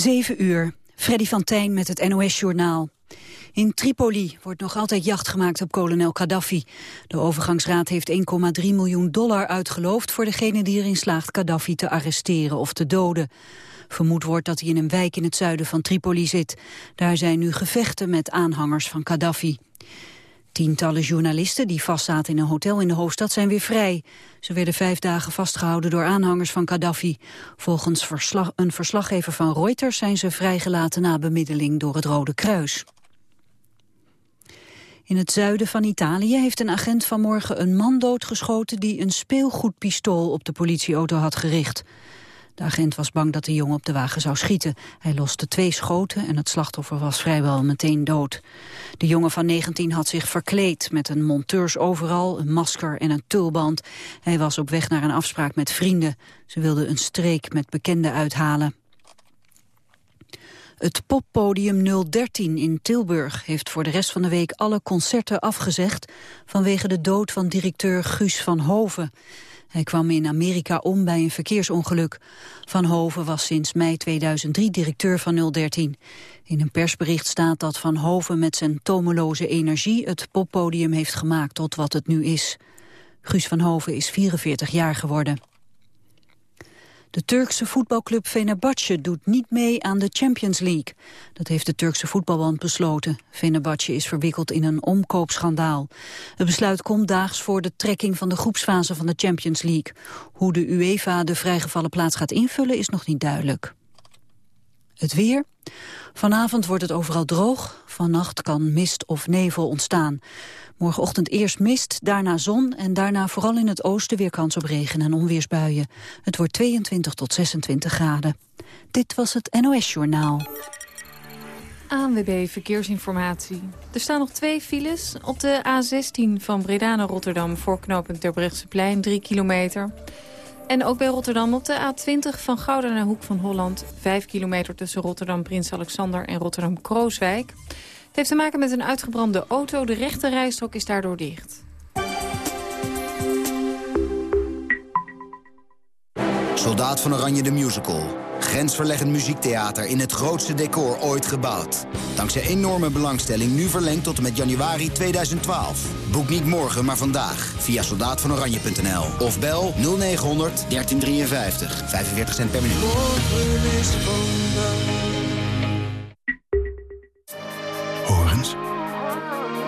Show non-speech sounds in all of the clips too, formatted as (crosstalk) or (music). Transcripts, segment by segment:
7 uur, Freddy van Tijn met het NOS-journaal. In Tripoli wordt nog altijd jacht gemaakt op kolonel Gaddafi. De overgangsraad heeft 1,3 miljoen dollar uitgeloofd... voor degene die erin slaagt Gaddafi te arresteren of te doden. Vermoed wordt dat hij in een wijk in het zuiden van Tripoli zit. Daar zijn nu gevechten met aanhangers van Gaddafi. Tientallen journalisten die vastzaten in een hotel in de hoofdstad zijn weer vrij. Ze werden vijf dagen vastgehouden door aanhangers van Gaddafi. Volgens verslag, een verslaggever van Reuters zijn ze vrijgelaten na bemiddeling door het Rode Kruis. In het zuiden van Italië heeft een agent vanmorgen een man doodgeschoten die een speelgoedpistool op de politieauto had gericht. De agent was bang dat de jongen op de wagen zou schieten. Hij loste twee schoten en het slachtoffer was vrijwel meteen dood. De jongen van 19 had zich verkleed met een monteurs overal, een masker en een tulband. Hij was op weg naar een afspraak met vrienden. Ze wilden een streek met bekenden uithalen. Het poppodium 013 in Tilburg heeft voor de rest van de week alle concerten afgezegd vanwege de dood van directeur Guus van Hoven. Hij kwam in Amerika om bij een verkeersongeluk. Van Hoven was sinds mei 2003 directeur van 013. In een persbericht staat dat Van Hoven met zijn tomeloze energie... het poppodium heeft gemaakt tot wat het nu is. Guus van Hoven is 44 jaar geworden. De Turkse voetbalclub Fenerbahce doet niet mee aan de Champions League. Dat heeft de Turkse voetbalband besloten. Fenerbahce is verwikkeld in een omkoopschandaal. Het besluit komt daags voor de trekking van de groepsfase van de Champions League. Hoe de UEFA de vrijgevallen plaats gaat invullen is nog niet duidelijk. Het weer. Vanavond wordt het overal droog. Vannacht kan mist of nevel ontstaan. Morgenochtend eerst mist, daarna zon en daarna vooral in het oosten weer kans op regen en onweersbuien. Het wordt 22 tot 26 graden. Dit was het NOS Journaal. ANWB Verkeersinformatie. Er staan nog twee files op de A16 van Breda naar Rotterdam... voor knooppunt Terbrechtseplein, 3 kilometer. En ook bij Rotterdam op de A20 van Gouda naar Hoek van Holland... 5 kilometer tussen Rotterdam Prins Alexander en Rotterdam Krooswijk. Het heeft te maken met een uitgebrande auto. De rechte rijstrook is daardoor dicht. Soldaat van Oranje de Musical. Grensverleggend muziektheater in het grootste decor ooit gebouwd. Dankzij enorme belangstelling nu verlengd tot en met januari 2012. Boek niet morgen, maar vandaag via soldaatvanoranje.nl. Of bel 0900 1353. 45 cent per minuut.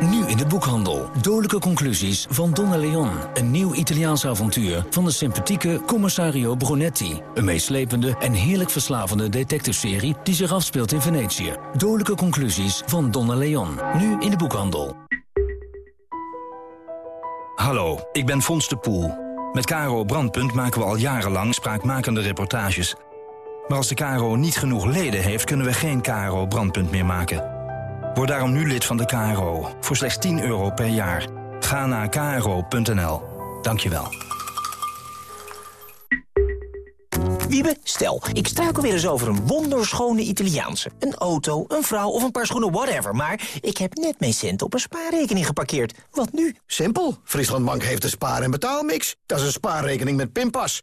Nu in de boekhandel. Dodelijke conclusies van Donna Leon. Een nieuw Italiaans avontuur van de sympathieke Commissario Brunetti. Een meeslepende en heerlijk verslavende detective-serie die zich afspeelt in Venetië. Dodelijke conclusies van Donna Leon. Nu in de boekhandel. Hallo, ik ben Fons de Poel. Met Caro Brandpunt maken we al jarenlang spraakmakende reportages. Maar als de Caro niet genoeg leden heeft, kunnen we geen Caro Brandpunt meer maken. Word daarom nu lid van de KRO voor slechts 10 euro per jaar. Ga naar kro.nl. Dank je wel. Wiebe, stel, ik struikel weer eens over een wonderschone Italiaanse. Een auto, een vrouw of een paar schoenen, whatever. Maar ik heb net mijn centen op een spaarrekening geparkeerd. Wat nu? Simpel. Frieslandbank heeft een spaar- en betaalmix. Dat is een spaarrekening met pinpas.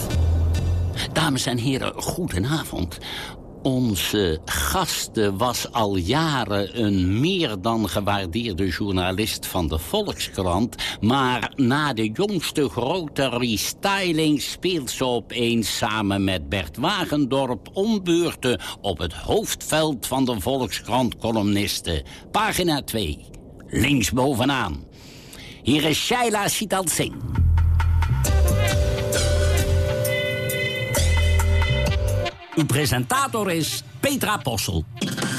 Dames en heren, goedenavond. Onze gasten was al jaren een meer dan gewaardeerde journalist van de Volkskrant. Maar na de jongste grote restyling speelt ze opeens samen met Bert Wagendorp ombeurten op het hoofdveld van de Volkskrant-columnisten. Pagina 2, links bovenaan. Hier is Shaila Sital Singh. Uw presentator is Petra Possel.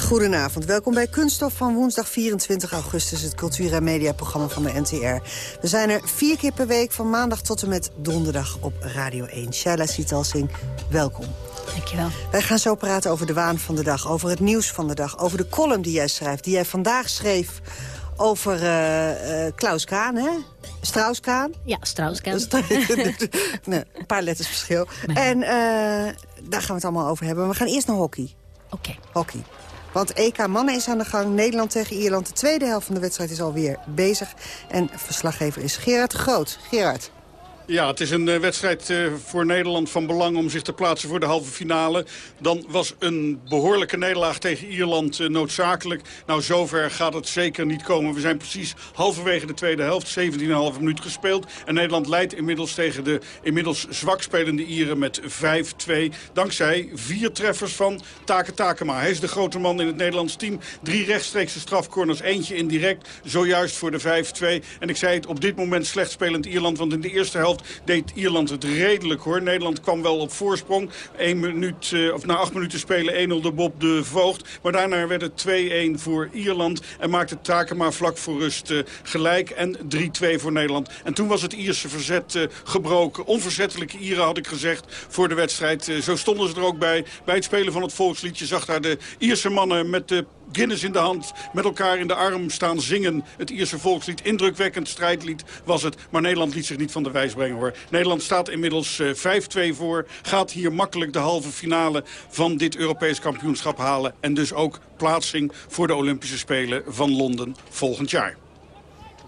Goedenavond, welkom bij Kunststof van woensdag 24 augustus... het cultuur- en mediaprogramma van de NTR. We zijn er vier keer per week van maandag tot en met donderdag op Radio 1. Shaila Sitalsing, welkom. Dankjewel. Wij gaan zo praten over de waan van de dag, over het nieuws van de dag... over de column die jij schrijft, die jij vandaag schreef over uh, uh, Klaus Kaan, hè? Strauss-Kaan? Ja, Strauss-Kaan. (laughs) nee, een paar letters verschil. En uh, daar gaan we het allemaal over hebben. We gaan eerst naar hockey. Oké. Okay. Hockey. Want EK Mannen is aan de gang. Nederland tegen Ierland. De tweede helft van de wedstrijd is alweer bezig. En verslaggever is Gerard Groot. Gerard. Ja, het is een uh, wedstrijd uh, voor Nederland van belang om zich te plaatsen voor de halve finale. Dan was een behoorlijke nederlaag tegen Ierland uh, noodzakelijk. Nou, zover gaat het zeker niet komen. We zijn precies halverwege de tweede helft, 17,5 minuut gespeeld. En Nederland leidt inmiddels tegen de inmiddels zwak spelende Ieren met 5-2. Dankzij vier treffers van Take Takema. Hij is de grote man in het Nederlands team. Drie rechtstreekse strafcorners, eentje indirect. Zojuist voor de 5-2. En ik zei het, op dit moment slecht spelend Ierland. Want in de eerste helft deed Ierland het redelijk hoor. Nederland kwam wel op voorsprong. 1 minuut, uh, of na acht minuten spelen 1-0 de Bob de Voogd. Maar daarna werd het 2-1 voor Ierland. En maakte Takema vlak voor rust uh, gelijk. En 3-2 voor Nederland. En toen was het Ierse verzet uh, gebroken. Onverzettelijke Ieren had ik gezegd voor de wedstrijd. zo stonden ze er ook bij. Bij het spelen van het volkslied. Je zag daar de Ierse mannen met de Guinness in de hand, met elkaar in de arm staan zingen. Het Ierse volkslied, indrukwekkend strijdlied was het. Maar Nederland liet zich niet van de wijs brengen hoor. Nederland staat inmiddels uh, 5-2 voor. Gaat hier makkelijk de halve finale van dit Europees kampioenschap halen. En dus ook plaatsing voor de Olympische Spelen van Londen volgend jaar.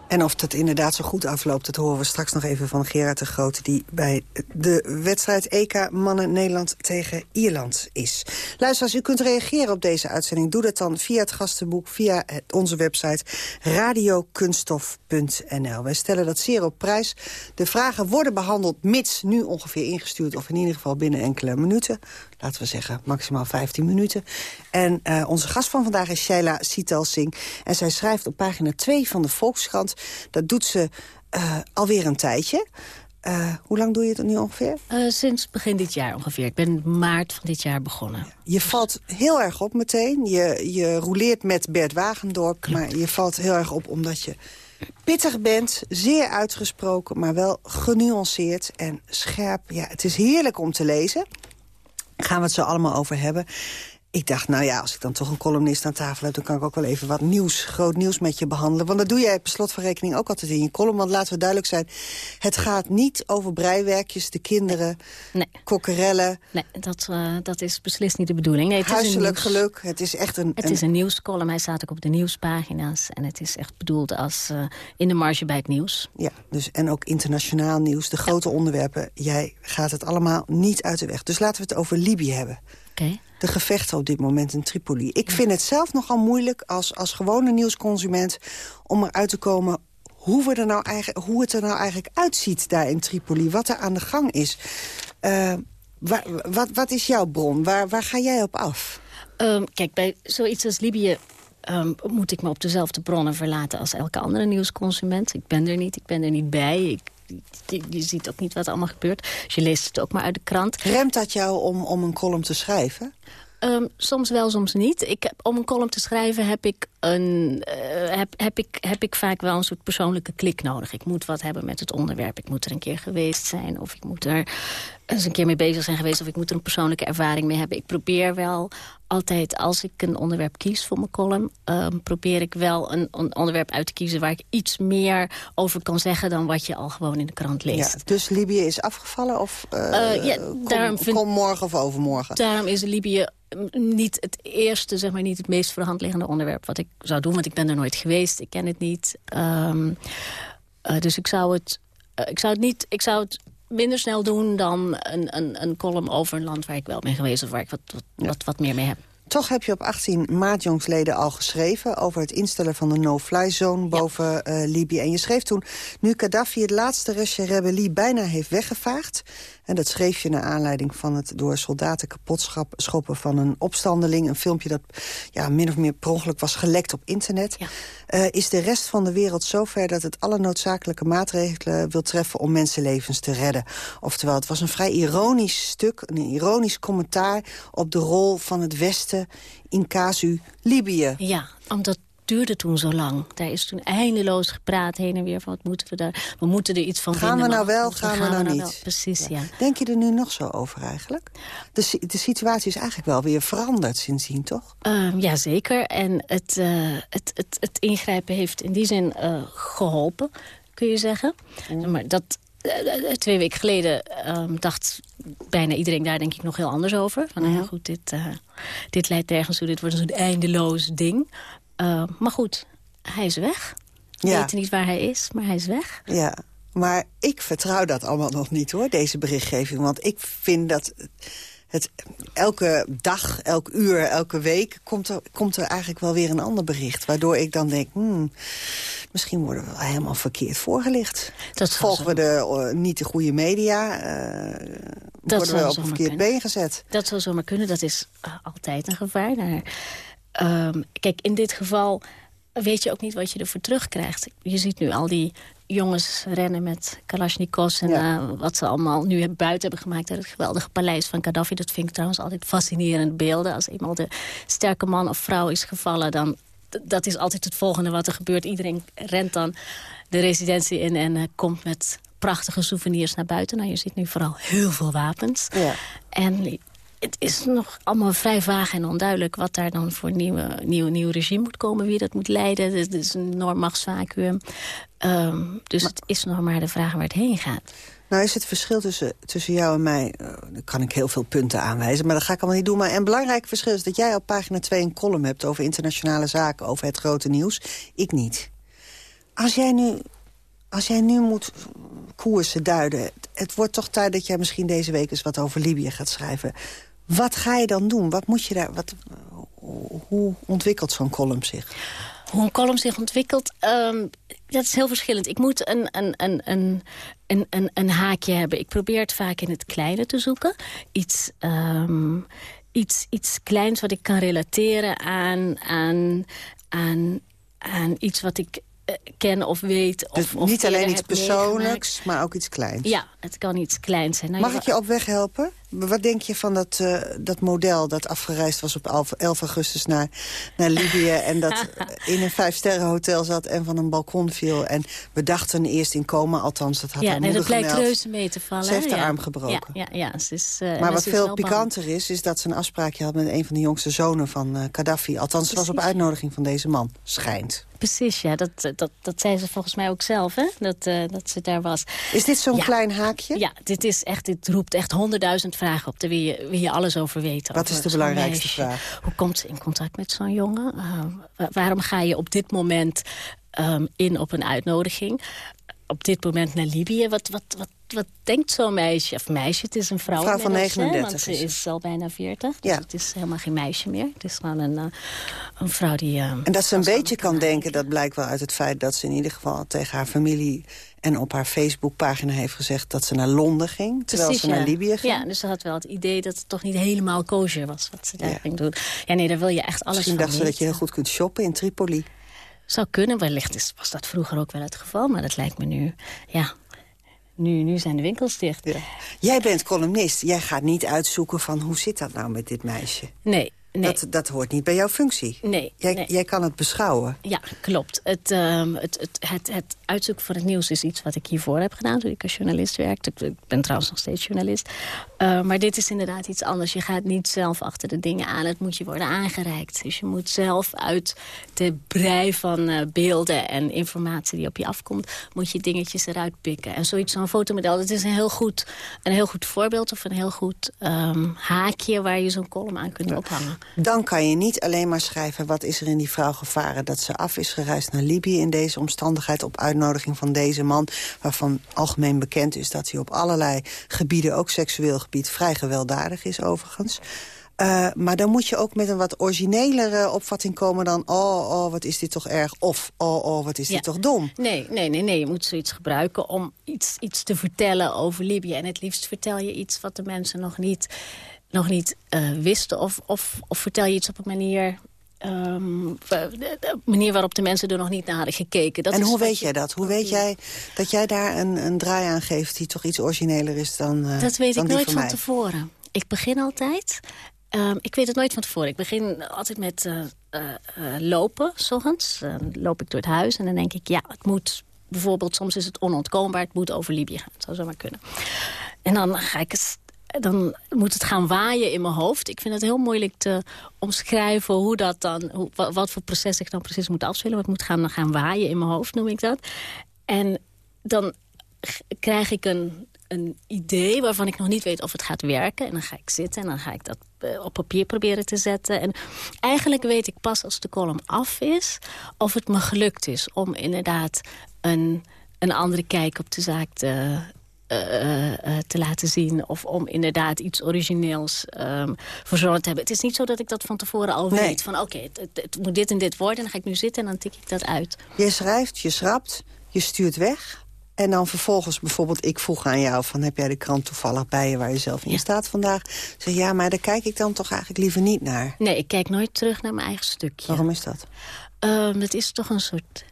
En of het inderdaad zo goed afloopt, dat horen we straks nog even van Gerard de Grote... die bij de wedstrijd EK Mannen Nederland tegen Ierland is. Luister, als u kunt reageren op deze uitzending... doe dat dan via het gastenboek, via onze website radiokunstof.nl. Wij stellen dat zeer op prijs. De vragen worden behandeld mits nu ongeveer ingestuurd... of in ieder geval binnen enkele minuten. Laten we zeggen, maximaal 15 minuten. En uh, onze gast van vandaag is Shaila Sital Singh. En zij schrijft op pagina 2 van de Volkskrant... dat doet ze uh, alweer een tijdje... Uh, hoe lang doe je het nu ongeveer? Uh, sinds begin dit jaar ongeveer. Ik ben maart van dit jaar begonnen. Je valt heel erg op meteen. Je, je rouleert met Bert Wagendorp. Klopt. Maar je valt heel erg op omdat je pittig bent. Zeer uitgesproken, maar wel genuanceerd en scherp. Ja, het is heerlijk om te lezen. Gaan we het zo allemaal over hebben. Ik dacht, nou ja, als ik dan toch een columnist aan tafel heb... dan kan ik ook wel even wat nieuws, groot nieuws met je behandelen. Want dat doe jij per slot van rekening ook altijd in je column. Want laten we duidelijk zijn, het gaat niet over breiwerkjes, de kinderen, nee. kokkerellen. Nee, dat, uh, dat is beslist niet de bedoeling. Nee, het Huiselijk is een geluk, het is echt een... Het een, is een nieuwscolumn, hij staat ook op de nieuwspagina's. En het is echt bedoeld als uh, in de marge bij het nieuws. Ja, dus, en ook internationaal nieuws, de grote ja. onderwerpen. Jij gaat het allemaal niet uit de weg. Dus laten we het over Libië hebben. Okay. De gevechten op dit moment in Tripoli. Ik vind het zelf nogal moeilijk als, als gewone nieuwsconsument... om eruit te komen hoe, we er nou eigenlijk, hoe het er nou eigenlijk uitziet daar in Tripoli. Wat er aan de gang is. Uh, waar, wat, wat is jouw bron? Waar, waar ga jij op af? Um, kijk, bij zoiets als Libië... Um, moet ik me op dezelfde bronnen verlaten als elke andere nieuwsconsument. Ik ben er niet, ik ben er niet bij. Ik je, ziet ook niet wat allemaal gebeurt. Dus je leest het ook maar uit de krant. Remt dat jou om, om een column te schrijven? Um, soms wel, soms niet. Ik heb, om een column te schrijven heb ik, een, uh, heb, heb, ik, heb ik vaak wel een soort persoonlijke klik nodig. Ik moet wat hebben met het onderwerp. Ik moet er een keer geweest zijn. Of ik moet er eens een keer mee bezig zijn geweest. Of ik moet er een persoonlijke ervaring mee hebben. Ik probeer wel altijd, als ik een onderwerp kies voor mijn column... Um, probeer ik wel een, een, onderwerp uit te kiezen... waar ik iets meer over kan zeggen... dan wat je al gewoon in de krant leest. Ja, dus Libië is afgevallen? Of uh, uh, ja, kom, daarom vind, kom morgen of overmorgen? Daarom is Libië niet het eerste, zeg maar, niet het meest voor de hand liggende onderwerp wat ik zou doen. Want ik ben er nooit geweest, ik ken het niet. Um, uh, dus ik zou het, ik zou het niet, ik zou het minder snel doen dan een, een, een column over een land waar ik wel ben geweest... of waar ik wat, wat, wat, wat meer mee heb. Toch heb je op 18 maart jongsleden al geschreven... over het instellen van de no-fly zone boven eh, Libië. En je schreef toen, nu Gaddafi het laatste restje rebellie bijna heeft weggevaagd... en dat schreef je naar aanleiding van het door soldaten kapotschoppen van een opstandeling... een filmpje dat ja, min of meer per ongeluk was gelekt op internet... Uh, is de rest van de wereld zover dat het alle noodzakelijke maatregelen wil treffen... om mensenlevens te redden. Oftewel, het was een vrij ironisch stuk, een ironisch commentaar... op de rol van het Westen in casu Libië. Ja, omdat duurde toen zo lang. Daar is toen eindeloos gepraat heen en weer van wat moeten we daar. We moeten er iets van gaan vinden. We nou wel, gaan, we, nou, niet? Wel. Precies, ja. Denk je er nu nog zo over eigenlijk? De, de situatie is eigenlijk wel weer veranderd sindsdien, toch? Uh, ja, zeker. En het, uh, het, het, het, ingrijpen heeft in die zin uh, geholpen, kun je zeggen. Mm. Maar dat, uh, twee weken geleden um, dacht bijna iedereen daar denk ik nog heel anders over. Van, mm. ja, goed, dit, uh, dit leidt nergens toe, dit wordt een soort eindeloos ding. Uh, maar goed, hij is weg. We Ja. weten niet waar hij is, maar hij is weg. Ja, maar ik vertrouw dat allemaal nog niet, hoor, deze berichtgeving. Want ik vind dat het, elke dag, elk uur, elke week... Komt er, komt er eigenlijk wel weer een ander bericht. Waardoor ik dan denk, hmm, misschien worden we wel helemaal verkeerd voorgelicht. Dat Volgen we de, uh, niet de goede media, uh, worden we op een verkeerd been gezet. Dat zou zomaar kunnen, dat is uh, altijd een gevaar. Naar, um, kijk, in dit geval weet je ook niet wat je ervoor terugkrijgt. Je ziet nu al die jongens rennen met Kalashnikovs... en ja. uh, wat ze allemaal nu buiten hebben gemaakt... uit het geweldige paleis van Gaddafi. Dat vind ik trouwens altijd fascinerende beelden. Als eenmaal de sterke man of vrouw is gevallen... dan dat is altijd het volgende wat er gebeurt. Iedereen rent dan de residentie in en uh, komt met prachtige souvenirs naar buiten. Nou, je ziet nu vooral heel veel wapens. Ja. En het is nog allemaal vrij vaag en onduidelijk... wat daar dan voor nieuwe, nieuw, nieuw regime moet komen, wie dat moet leiden. Het is een enorm machtsvacuum. Um, dus maar, het is nog maar de vraag waar het heen gaat. Nou is het verschil tussen, tussen jou en mij... Uh, dan kan ik heel veel punten aanwijzen, maar dat ga ik allemaal niet doen. Maar een belangrijk verschil is dat jij op pagina 2 een column hebt... over internationale zaken, over het grote nieuws. Ik niet. Als jij nu, als jij nu moet koersen duiden... Het, het wordt toch tijd dat jij misschien deze week eens wat over Libië gaat schrijven... Wat ga je dan doen? Wat moet je daar, wat, hoe ontwikkelt zo'n column zich? Hoe een column zich ontwikkelt, um, dat is heel verschillend. Ik moet een, een, een, een, een, een, een haakje hebben. Ik probeer het vaak in het kleine te zoeken. Iets, um, iets, iets kleins wat ik kan relateren aan, aan, aan, aan iets wat ik uh, ken of weet. Of, dus of niet alleen iets persoonlijks, maar ook iets kleins. Ja, het kan iets kleins zijn. Nou, Mag ik je op weg helpen? Wat denk je van dat, uh, dat model dat afgereisd was op 11, 11 augustus naar, naar Libië... (laughs) en dat in een vijfsterrenhotel zat en van een balkon viel... en we dachten eerst in coma, althans dat had ja, haar nee, moeder dat blijkt reuze mee te vallen. Ze heeft ja. haar arm gebroken. Ja, ja, ja ze is, uh, maar wat veel pikanter is, is dat ze een afspraakje had... met een van de jongste zonen van uh, Gaddafi. Althans, het was op uitnodiging van deze man. Schijnt. Precies, ja. Dat, dat, dat zei ze volgens mij ook zelf, hè? Dat, dat ze daar was. Is dit zo'n ja. klein haakje? Ja, dit, is echt, dit roept echt honderdduizend vragen op. Daar wil je, wil je alles over weten. Wat over is de belangrijkste vraag? Hoe komt ze in contact met zo'n jongen? Uh, waarom ga je op dit moment um, in op een uitnodiging? Op dit moment naar Libië? Wat, wat, wat, wat denkt zo'n meisje? Of meisje, het is een vrouw. vrouw van 39. Want ze is al bijna 40. Ja. Dus het is helemaal geen meisje meer. Het is gewoon een, uh, een vrouw die... Uh, en dat ze een beetje kan denken, dat blijkt wel uit het feit... dat ze in ieder geval tegen haar familie en op haar Facebookpagina heeft gezegd dat ze naar Londen ging. Terwijl Precies, ze naar ja. Libië ging. Ja, dus ze had wel het idee dat het toch niet helemaal kosher was wat ze daar ja. ging doen. Ja, nee, daar wil je echt alles Misschien van dacht ze dat je heel goed kunt shoppen in Tripoli. Zou kunnen, wellicht is, was dat vroeger ook wel het geval. Maar dat lijkt me nu, ja, nu, nu zijn de winkels dicht. Ja. Jij bent columnist. Jij gaat niet uitzoeken van hoe zit dat nou met dit meisje. Nee, Nee. Dat, dat hoort niet bij jouw functie. Nee, jij, nee. jij kan het beschouwen. Ja, klopt. Het, um, het, het, het, het uitzoeken van het nieuws is iets wat ik hiervoor heb gedaan... toen ik als journalist werkte. Ik ben trouwens nog steeds journalist. Uh, maar dit is inderdaad iets anders. Je gaat niet zelf achter de dingen aan. Het moet je worden aangereikt. Dus je moet zelf uit de brei van uh, beelden en informatie die op je afkomt... moet je dingetjes eruit pikken. En zoiets zo'n fotomodel, dat is een heel goed, een heel goed voorbeeld... of een heel goed um, haakje waar je zo'n column aan kunt ja. ophangen. Dan kan je niet alleen maar schrijven... wat is er in die vrouw gevaren dat ze af is gereisd naar Libië... in deze omstandigheid op uitnodiging van deze man... waarvan algemeen bekend is dat hij op allerlei gebieden... ook seksueel gebied vrij gewelddadig is overigens... Uh, maar dan moet je ook met een wat originelere opvatting komen dan... oh, oh, wat is dit toch erg, of oh, oh, wat is dit toch dom. Nee, nee, nee, nee, je moet zoiets gebruiken om iets, iets te vertellen over Libië. En het liefst vertel je iets wat de mensen nog niet, nog niet uh, wisten... Of, of, of vertel je iets op een manier Um, de manier waarop de mensen er nog niet naar hadden gekeken. Dat en hoe weet jij dat? Hoe weet jij dat jij daar een, een draai aan geeft die toch iets origineler is dan uh, Dat weet ik nooit van, van tevoren. Ik begin altijd Um, ik weet het nooit van tevoren. Ik begin altijd met uh, uh, uh, lopen, s ochtends. Dan loop ik door het huis en dan denk ik... ja, het moet bijvoorbeeld, soms is het onontkoombaar... het moet over Libië gaan. Het zou zomaar kunnen. En dan ga ik eens dan moet het gaan waaien in mijn hoofd. Ik vind het heel moeilijk te omschrijven hoe dat dan, hoe, wat voor proces ik dan precies moet afspelen. Wat moet gaan, gaan waaien in mijn hoofd, noem ik dat. En dan krijg ik een, een idee waarvan ik nog niet weet of het gaat werken. En dan ga ik zitten en dan ga ik dat eh, op papier proberen te zetten. En eigenlijk weet ik pas als de column af is... of het me gelukt is om inderdaad een, een andere kijk op de zaak te, uh, uh, te laten zien. Of om inderdaad iets origineels um, verzonnen te hebben. Het is niet zo dat ik dat van tevoren al weet. Van oké, het, het, het, moet dit en dit worden. En dan ga ik nu zitten en dan tik ik dat uit. Je schrijft, je schrapt, je stuurt weg. En dan vervolgens bijvoorbeeld, ik vroeg aan jou... van heb jij de krant toevallig bij je waar je zelf in staat vandaag? Zeg ja, maar daar kijk ik dan toch eigenlijk liever niet naar. Nee, ik kijk nooit terug naar mijn eigen stukje. Waarom is dat? Um, het is toch een soort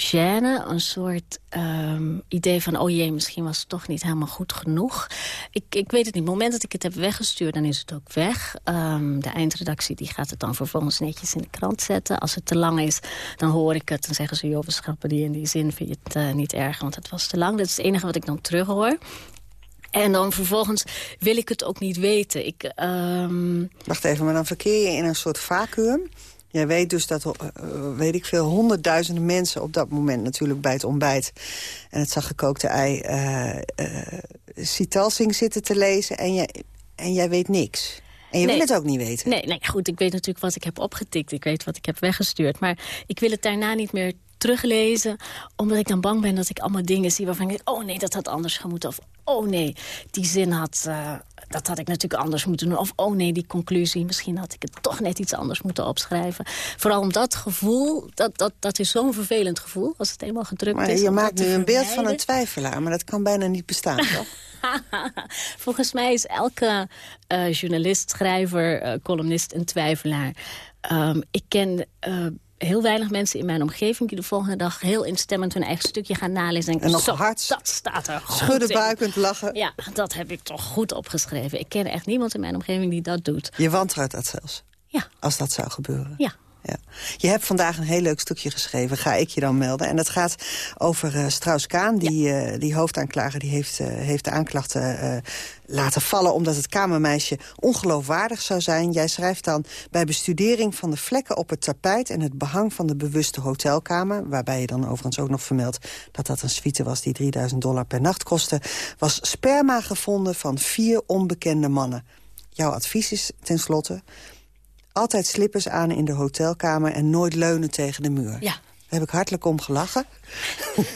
gêne, een soort um, idee van... oh jee, misschien was het toch niet helemaal goed genoeg. Ik, ik weet het niet. Op het moment dat ik het heb weggestuurd, dan is het ook weg. Um, de eindredactie die gaat het dan vervolgens netjes in de krant zetten. Als het te lang is, dan hoor ik het. Dan zeggen ze, joh, we schrappen die in die zin. Vind je het uh, niet erg, want het was te lang. Dat is het enige wat ik dan terug hoor. En dan vervolgens wil ik het ook niet weten. Ik, um... Wacht even, maar dan verkeer je in een soort vacuüm. Jij weet dus dat, uh, weet ik veel, honderdduizenden mensen op dat moment natuurlijk bij het ontbijt en het zachtgekookte ei uh, uh, zitten te lezen en, jij, en jij weet niks. En je wil het ook niet weten. Nee, nee, goed, ik weet natuurlijk wat ik heb opgetikt. Ik weet wat ik heb weggestuurd. Maar ik wil het daarna niet meer teruglezen. Omdat ik dan bang ben dat ik allemaal dingen zie waarvan ik denk... oh nee, dat had anders gemoeten. Of oh nee, die zin had... Uh, dat had ik natuurlijk anders moeten doen. Of oh nee, die conclusie, misschien had ik het toch net iets anders moeten opschrijven. Vooral om dat gevoel, dat, dat, dat is zo'n vervelend gevoel als het eenmaal gedrukt maar is. Je maakt nu een beeld van een twijfelaar, maar dat kan bijna niet bestaan, toch? (laughs) Volgens mij is elke uh, journalist, schrijver, uh, columnist een twijfelaar. Um, ik ken... Uh, heel weinig mensen in mijn omgeving... die de volgende dag heel instemmend hun eigen stukje gaan nalezen. En, en nog zo, hard dat staat er schudden buikend lachen. Ja, dat heb ik toch goed opgeschreven. Ik ken echt niemand in mijn omgeving die dat doet. Je wantrouwt dat zelfs? Ja. Als dat zou gebeuren? Ja. Ja. Je hebt vandaag een heel leuk stukje geschreven, ga ik je dan melden. En dat gaat over uh, Strauss-Kaan, die, ja. uh, die hoofdaanklager... die heeft, uh, heeft de aanklachten laten vallen omdat het kamermeisje ongeloofwaardig zou zijn. Jij schrijft dan bij bestudering van de vlekken op het tapijt... en het behang van de bewuste hotelkamer... waarbij je dan overigens ook nog vermeldt dat dat een suite was... die 3000 dollar per nacht kostte... was sperma gevonden van vier onbekende mannen. Jouw advies is tenslotte altijd slippers aan in de hotelkamer en nooit leunen tegen de muur. Ja. Daar heb ik hartelijk om gelachen. (laughs)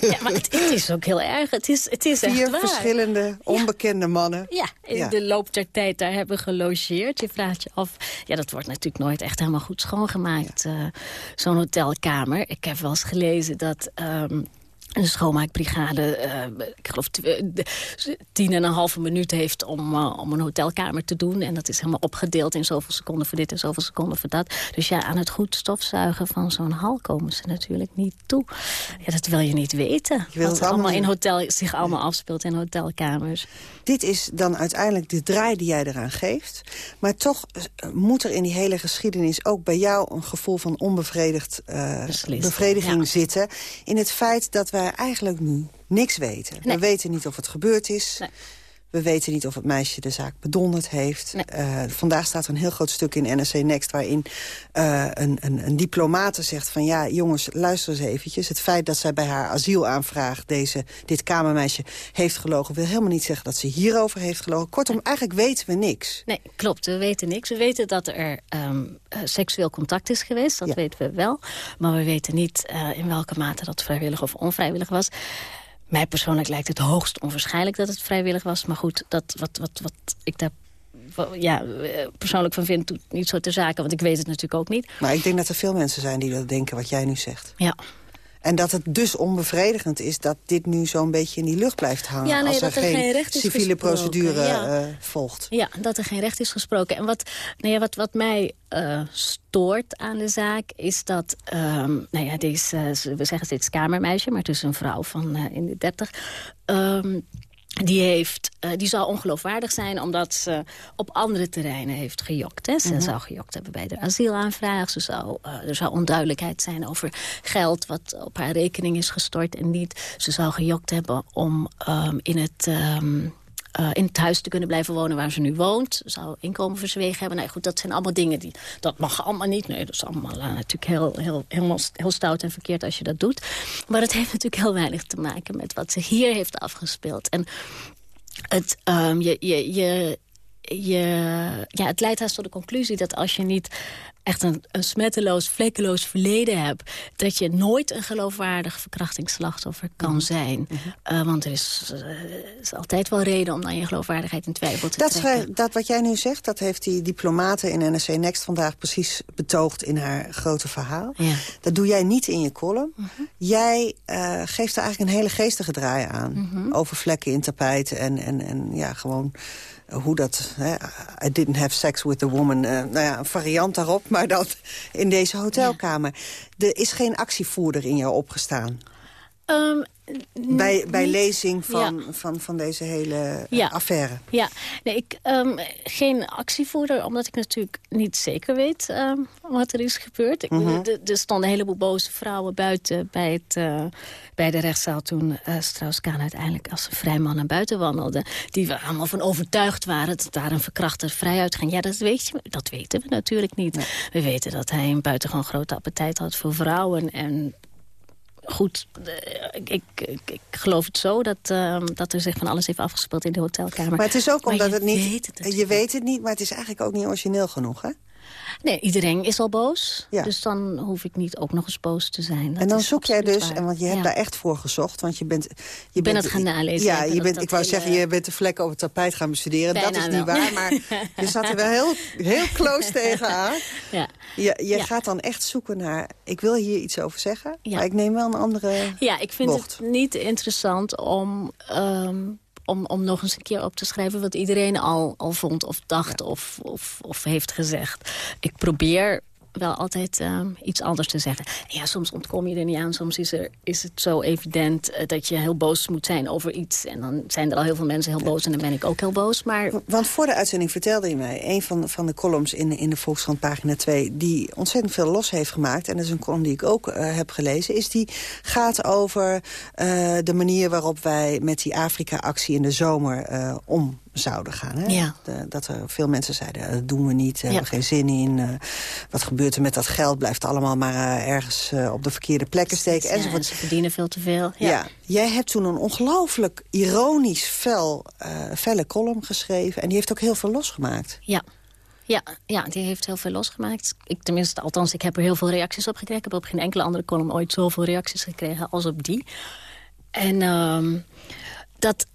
Ja, maar het, het is ook heel erg. Het is, het is Vier echt waar. verschillende, onbekende mannen. Ja, in ja. de loop der tijd daar hebben gelogeerd. Je vraagt je af... Ja, dat wordt natuurlijk nooit echt helemaal goed schoongemaakt. Ja. Uh, Zo'n hotelkamer. Ik heb wel eens gelezen dat... Um, een schoonmaakbrigade, uh, ik geloof, tien en een halve minuut heeft om, uh, om een hotelkamer te doen. En dat is helemaal opgedeeld in zoveel seconden voor dit en zoveel seconden voor dat. Dus ja, aan het goed stofzuigen van zo'n hal komen ze natuurlijk niet toe. Ja, dat wil je niet weten. Je wat allemaal in hotel, zich allemaal afspeelt in hotelkamers. Dit is dan uiteindelijk de draai die jij eraan geeft. Maar toch moet er in die hele geschiedenis ook bij jou een gevoel van onbevredigd uh, bevrediging ja. zitten. In het feit dat wij eigenlijk nu niks weten. Nee. We weten niet of het gebeurd is. Nee. We weten niet of het meisje de zaak bedonderd heeft. Eh, vandaag staat er een heel groot stuk in NRC Next... waarin uh, een, een, een diplomate zegt van... ja, jongens, luister eens eventjes. Het feit dat zij bij haar asielaanvraag... Deze, dit kamermeisje heeft gelogen... wil helemaal niet zeggen dat ze hierover heeft gelogen. Kortom, eigenlijk weten we niks. Nee, klopt. We weten niks. We weten dat er um, seksueel contact is geweest. Dat weten we wel. Maar we weten niet uh, in welke mate dat vrijwillig of onvrijwillig was. Mij persoonlijk lijkt het hoogst onwaarschijnlijk dat het vrijwillig was. Maar goed, dat, wat, wat, wat ik daar ja, eh, persoonlijk van vind, doet niet zo ter zake. Want ik weet het natuurlijk ook niet. Maar ik denk dat er veel mensen zijn die dat denken wat jij nu zegt. Ja. En dat het dus onbevredigend is dat dit nu zo'n beetje in die lucht blijft hangen. Ja, nee, als er, dat er geen, geen recht is civiele procedure ja. uh, volgt. Ja, dat er geen recht is gesproken. En wat, nou ja, wat, wat mij uh, stoort aan de zaak is dat... Um, nou ja, deze, we zeggen steeds kamermeisje, maar het is een vrouw van uh, in de dertig... Um, die, heeft, uh, die zou ongeloofwaardig zijn omdat ze op andere terreinen heeft gejokt. Hè. Ze mm -hmm. zou gejokt hebben bij de asielaanvraag. Ze zou, uh, er zou onduidelijkheid zijn over geld wat op haar rekening is gestort en niet. Ze zou gejokt hebben om um, in het... Um, uh, in het huis te kunnen blijven wonen waar ze nu woont. Zou inkomen verzwegen hebben. Nee, goed, dat zijn allemaal dingen die... Dat mag allemaal niet. Nee, dat is allemaal uh, natuurlijk heel, heel, heel, heel stout en verkeerd als je dat doet. Maar het heeft natuurlijk heel weinig te maken met wat ze hier heeft afgespeeld. En het, um, je, je, je, je, ja, het leidt haast tot de conclusie dat als je niet echt een, een smetteloos, vlekkeloos verleden hebt... dat je nooit een geloofwaardig verkrachtingsslachtoffer kan -hmm. zijn. Mm -hmm. uh, want er is, uh, is, altijd wel reden om dan je geloofwaardigheid in twijfel te dat trekken. Dat wat jij nu zegt, dat heeft die diplomate in NRC Next vandaag precies betoogd in haar grote verhaal. Ja. Dat doe jij niet in je column. Mm -hmm. Jij uh, geeft er eigenlijk een hele geestige draai aan. Over vlekken in tapijten en, en, en ja, gewoon hoe dat... Hè, I didn't have sex with a woman. Uh, nou ja, een variant daarop, maar dat in deze hotelkamer. Ja. Er is geen actievoerder in jou opgestaan. Um, bij, bij lezing van, ja. van, van deze hele ja. affaire. Ja, nee, ik, um, geen actievoerder, omdat ik natuurlijk niet zeker weet um, wat er is gebeurd. Ik, Mhm. mm -hmm. Er stonden een heleboel boze vrouwen buiten bij, het, uh, bij de rechtszaal... toen uh, Strauss-Kaan uiteindelijk als een vrij man naar buiten wandelde. Die we allemaal van overtuigd waren dat daar een verkrachter vrij uitging. Ja, dat, weet je, dat weten we natuurlijk niet. Nee. We weten dat hij een buitengewoon grote appetijt had voor vrouwen... en goed, ik, ik, ik, ik, geloof het zo dat, uh, dat er zich van alles heeft afgespeeld in de hotelkamer. Maar het is ook omdat het niet... Weet het je weet het niet, maar het is eigenlijk ook niet origineel genoeg, hè? Nee, iedereen is al boos. Ja. Dus dan hoef ik niet ook nog eens boos te zijn. Dat en dan zoek jij dus, waar. en want je hebt ja. daar echt voor gezocht. Want je bent... Je ben het gaan nalezen. Ja, Ik je bent, ik wou hele- zeggen, je bent de vlek over het tapijt gaan bestuderen. dat is niet wel. waar, maar (laughs) je zat er wel heel, heel close tegenaan. Ja. Je, je gaat dan echt zoeken naar... Ik wil hier iets over zeggen, maar ik neem wel een andere Ja, ik vind bocht. het niet interessant om, ehm, om, om nog eens een keer op te schrijven... wat iedereen al, al vond of dacht of, of, of heeft gezegd. Ik probeer wel altijd ehm, iets anders te zeggen. En ja, soms ontkom je er niet aan. Soms is, er, is het zo evident eh, dat je heel boos moet zijn over iets. En dan zijn er al heel veel mensen heel boos en dan ben ik ook heel boos. Maar Want voor de uitzending vertelde je mij... een van, van de columns in, in de Volkskrant pagina 2... die ontzettend veel los heeft gemaakt... en dat is een column die ik ook uh, heb gelezen... is die gaat over uh, de manier waarop wij met die Afrika-actie in de zomer om zouden gaan. Hè? Ja. De, dat er veel mensen zeiden, dat doen we niet, daar Ja. hebben we geen zin in. Uh, wat gebeurt er met dat geld? Blijft allemaal maar uh, ergens uh, op de verkeerde plekken steken. ja, enzovoort. ze verdienen veel te veel. Ja. Ja. jij hebt toen een ongelooflijk ironisch fel, felle column geschreven. En die heeft ook heel veel losgemaakt. Ja. Ja, ja, die heeft heel veel losgemaakt. Ik, tenminste, althans, ik heb er heel veel reacties op gekregen. Ik heb op geen enkele andere column ooit zoveel reacties gekregen als op die. En um, dat...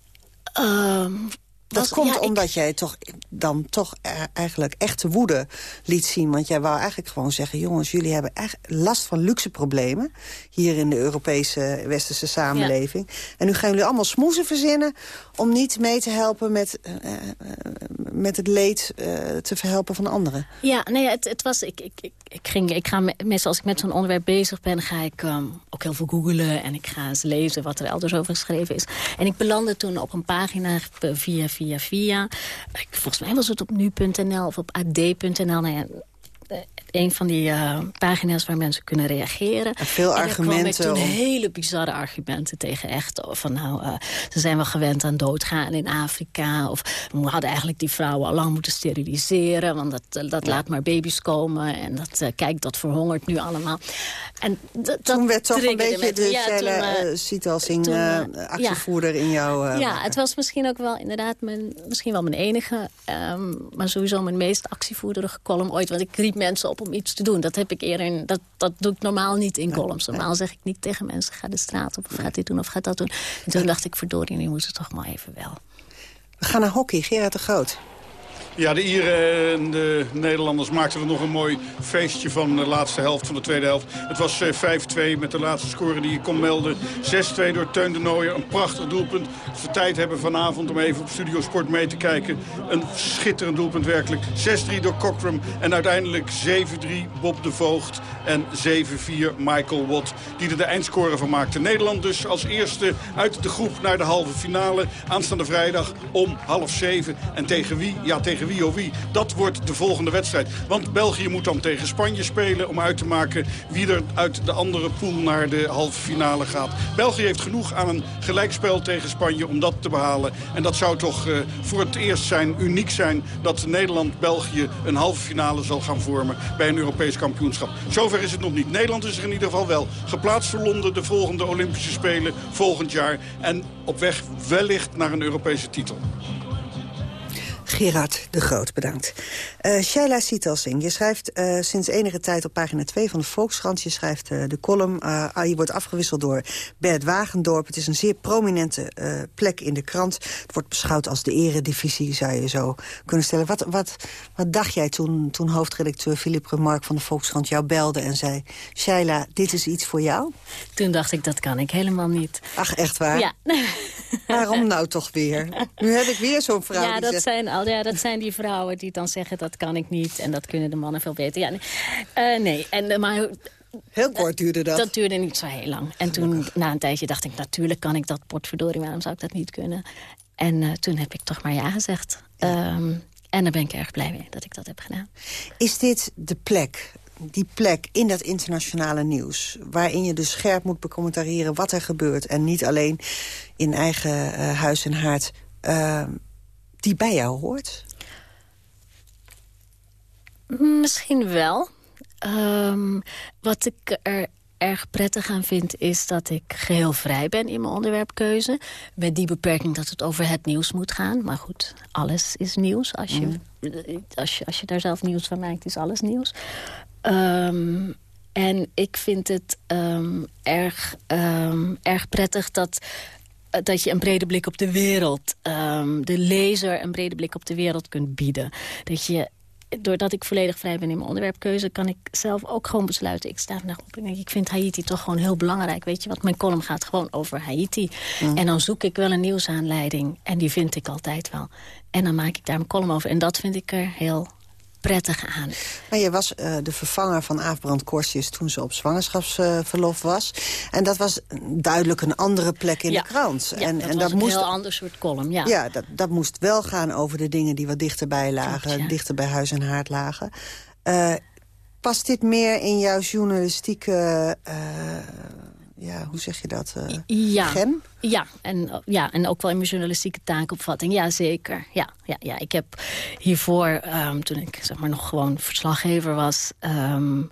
Um, dat komt ja, omdat ik, jij toch dan toch eigenlijk echte woede liet zien. Want jij wou eigenlijk gewoon zeggen... jongens, jullie hebben echt last van luxe problemen... hier in de Europese westerse samenleving. Ja. En nu gaan jullie allemaal smoezen verzinnen... om niet mee te helpen met, uh, uh, met het leed uh, te verhelpen van anderen. Ja, nee, het, het was... Ik, ik, ik, ik, ging, ik ga meestal als ik met zo'n onderwerp bezig ben... ga ik um, ook heel veel googelen en ik ga eens lezen... wat er elders over geschreven is. En ik belandde toen op een pagina via via via. Volgens mij was het op nu.nl of op ad.nl. een van die uh, pagina's waar mensen kunnen reageren. En veel en argumenten. toen om... hele bizarre argumenten tegen echt. Van nou, uh, ze zijn wel gewend aan doodgaan in Afrika. Of we hadden eigenlijk die vrouwen al lang moeten steriliseren. Want dat, dat ja. laat maar baby's komen. En dat, kijk, dat verhongert nu allemaal. En toen werd toch een beetje de ja, Sheila Sitalsing actievoerder ja. in jouw... ja, het was misschien ook wel inderdaad mijn, misschien wel mijn enige... Um, maar sowieso mijn meest actievoerderige column ooit. Want ik riep mensen op om iets te doen. Dat heb ik eerder in, dat, dat doe ik normaal niet in columns. Normaal zeg ik niet tegen mensen, ga de straat op, of ga dit doen, of ga dat doen. En toen dacht ik, verdorie, nu moet het toch maar even wel. We gaan naar hockey, Gerard de Groot. Ja, de Ieren en de Nederlanders maakten er nog een mooi feestje van de laatste helft van de tweede helft. Het was 5-2 met de laatste score die je kon melden. 6-2 door Teun de Nooijer. Een prachtig doelpunt. Als we tijd hebben vanavond om even op Studio Sport mee te kijken. Een schitterend doelpunt werkelijk. 6-3 door Cockrum. En uiteindelijk 7-3 Bob de Voogd. En 7-4 Michael Watt. Die er de eindscore van maakte. Nederland dus als eerste uit de groep naar de halve finale. Aanstaande vrijdag om half zeven. En tegen wie? Ja, tegen wie of wie. Dat wordt de volgende wedstrijd. Want België moet dan tegen Spanje spelen om uit te maken wie er uit de andere pool naar de halve finale gaat. België heeft genoeg aan een gelijkspel tegen Spanje om dat te behalen. En dat zou toch uh, voor het eerst zijn, uniek zijn, dat Nederland-België een halve finale zal gaan vormen bij een Europees kampioenschap. Zover is het nog niet. Nederland is er in ieder geval wel geplaatst voor Londen, de volgende Olympische Spelen volgend jaar. En op weg wellicht naar een Europese titel. Gerard de Groot, bedankt. Uh, Shaila Sitalsing, je schrijft uh, sinds enige tijd op pagina 2 van de Volkskrant. Je schrijft uh, de column, je wordt afgewisseld door Bert Wagendorp. Het is een zeer prominente plek in de krant. Het wordt beschouwd als de eredivisie, zou je zo kunnen stellen. Wat, wat, wat dacht jij toen, toen hoofdredacteur Philippe Remarque van de Volkskrant jou belde en zei... Shaila, dit is iets voor jou? Toen dacht ik, dat kan ik helemaal niet. Ach, echt waar? Ja. Waarom nou toch weer? Nu heb ik weer zo'n vrouw ja, dat zegt... zijn ja, dat zijn die vrouwen die dan zeggen dat kan ik niet. En dat kunnen de mannen veel beter. Ja, nee. Uh, nee. En, maar, heel kort duurde dat. Dat duurde niet zo heel lang. En toen, na een tijdje, dacht ik, natuurlijk kan ik dat potverdorie. Waarom zou ik dat niet kunnen? En uh, toen heb ik toch maar ja gezegd. Ja. Um, en daar ben ik erg blij mee dat ik dat heb gedaan. Is dit de plek die plek in dat internationale nieuws... waarin je dus scherp moet becommentariëren wat er gebeurt... en niet alleen in eigen uh, huis en haard... Uh, die bij jou hoort? Misschien wel. Um, wat ik er erg prettig aan vind is dat ik geheel vrij ben in mijn onderwerpkeuze. Met die beperking dat het over het nieuws moet gaan. Maar goed, alles is nieuws. Als je, mm. als je, als je daar zelf nieuws van maakt, is alles nieuws. Um, en ik vind het um, erg, um, erg prettig dat, dat je een brede blik op de wereld... de lezer een brede blik op de wereld kunt bieden. Dat je doordat ik volledig vrij ben in mijn onderwerpkeuze... kan ik zelf ook gewoon besluiten. Ik sta vandaag op en denk, ik vind Haiti toch gewoon heel belangrijk. Weet je wat, mijn column gaat gewoon over Haiti. Mm. En dan zoek ik wel een nieuwsaanleiding. En die vind ik altijd wel. En dan maak ik daar mijn column over. En dat vind ik er heel prettig aan. Maar je was uh, de vervanger van Aafbrand Korsjes toen ze op zwangerschapsverlof uh, was. En dat was duidelijk een andere plek in ja. de krant. Ja, en, dat en was dat een moest, heel ander soort column, ja. Ja, dat, dat moest wel gaan over de dingen die wat dichterbij lagen. Klopt, ja. Dichter bij huis en haard lagen. Uh, past dit meer in jouw journalistieke... ja, hoe zeg je dat? ja. gen? Ja en, ja, en ook wel in mijn journalistieke taakopvatting. Ja, zeker. Ja, ja, ja. Ik heb hiervoor, um, toen ik zeg maar, nog gewoon verslaggever was... Um,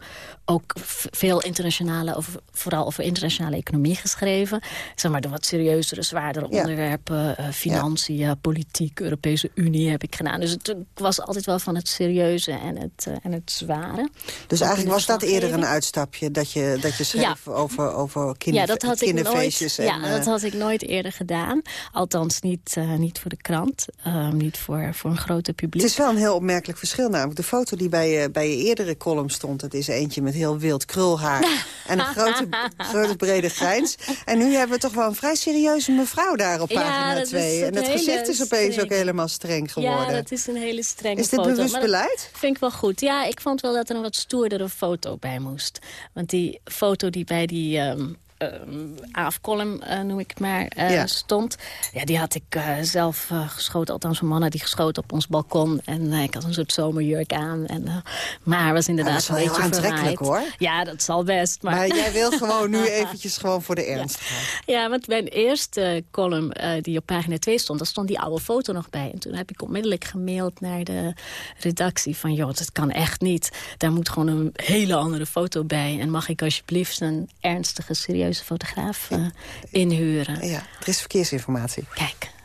ook veel internationale, over, vooral over internationale economie geschreven. Zeg maar de wat serieuzere, zwaardere Ja. onderwerpen. Uh, financiën, ja. politiek, Europese Unie heb ik gedaan. Dus het, ik was altijd wel van het serieuze en het, uh, en het zware. Dus Ook eigenlijk was dat eerder een uitstapje... dat je, dat je schreef Ja. over, over kinder, ja, dat had ik nooit, kinderfeestjes. en, ja, dat eh, had ik nooit eerder gedaan. Althans niet, uh, niet voor de krant. Uh, niet voor, voor een grote publiek. Het is wel een heel opmerkelijk verschil namelijk. De foto die bij je, bij je eerdere column stond... het is eentje met heel wild krulhaar (laughs) en een grote, grote brede grijns. En nu hebben we toch wel een vrij serieuze mevrouw daar op pagina dat is 2. En het gezicht is opeens streng. ook helemaal streng geworden. Ja, dat is een hele strenge Is dit foto. bewust beleid? vind ik wel goed. Ja, ik vond wel dat er een wat stoerdere foto bij moest. Want die foto die bij die... Um, AF-column, noem ik het maar, stond. Ja, die had ik zelf geschoten. Althans, een mannen die geschoten op ons balkon. En ik had een soort zomerjurk aan. En, maar was inderdaad ja, dat een beetje aantrekkelijk, hoor. Ja, dat zal best. Maar, maar jij wil gewoon nu (laughs) eventjes gewoon voor de ernst gaan. Ja, want mijn eerste column die op pagina 2 stond... daar stond die oude foto nog bij. En toen heb ik onmiddellijk gemaild naar de redactie van... joh, dat kan echt niet. Daar moet gewoon een hele andere foto bij. En mag ik alsjeblieft een ernstige, serieuze fotograaf uh, inhuren? Ja, er is verkeersinformatie. Kijk.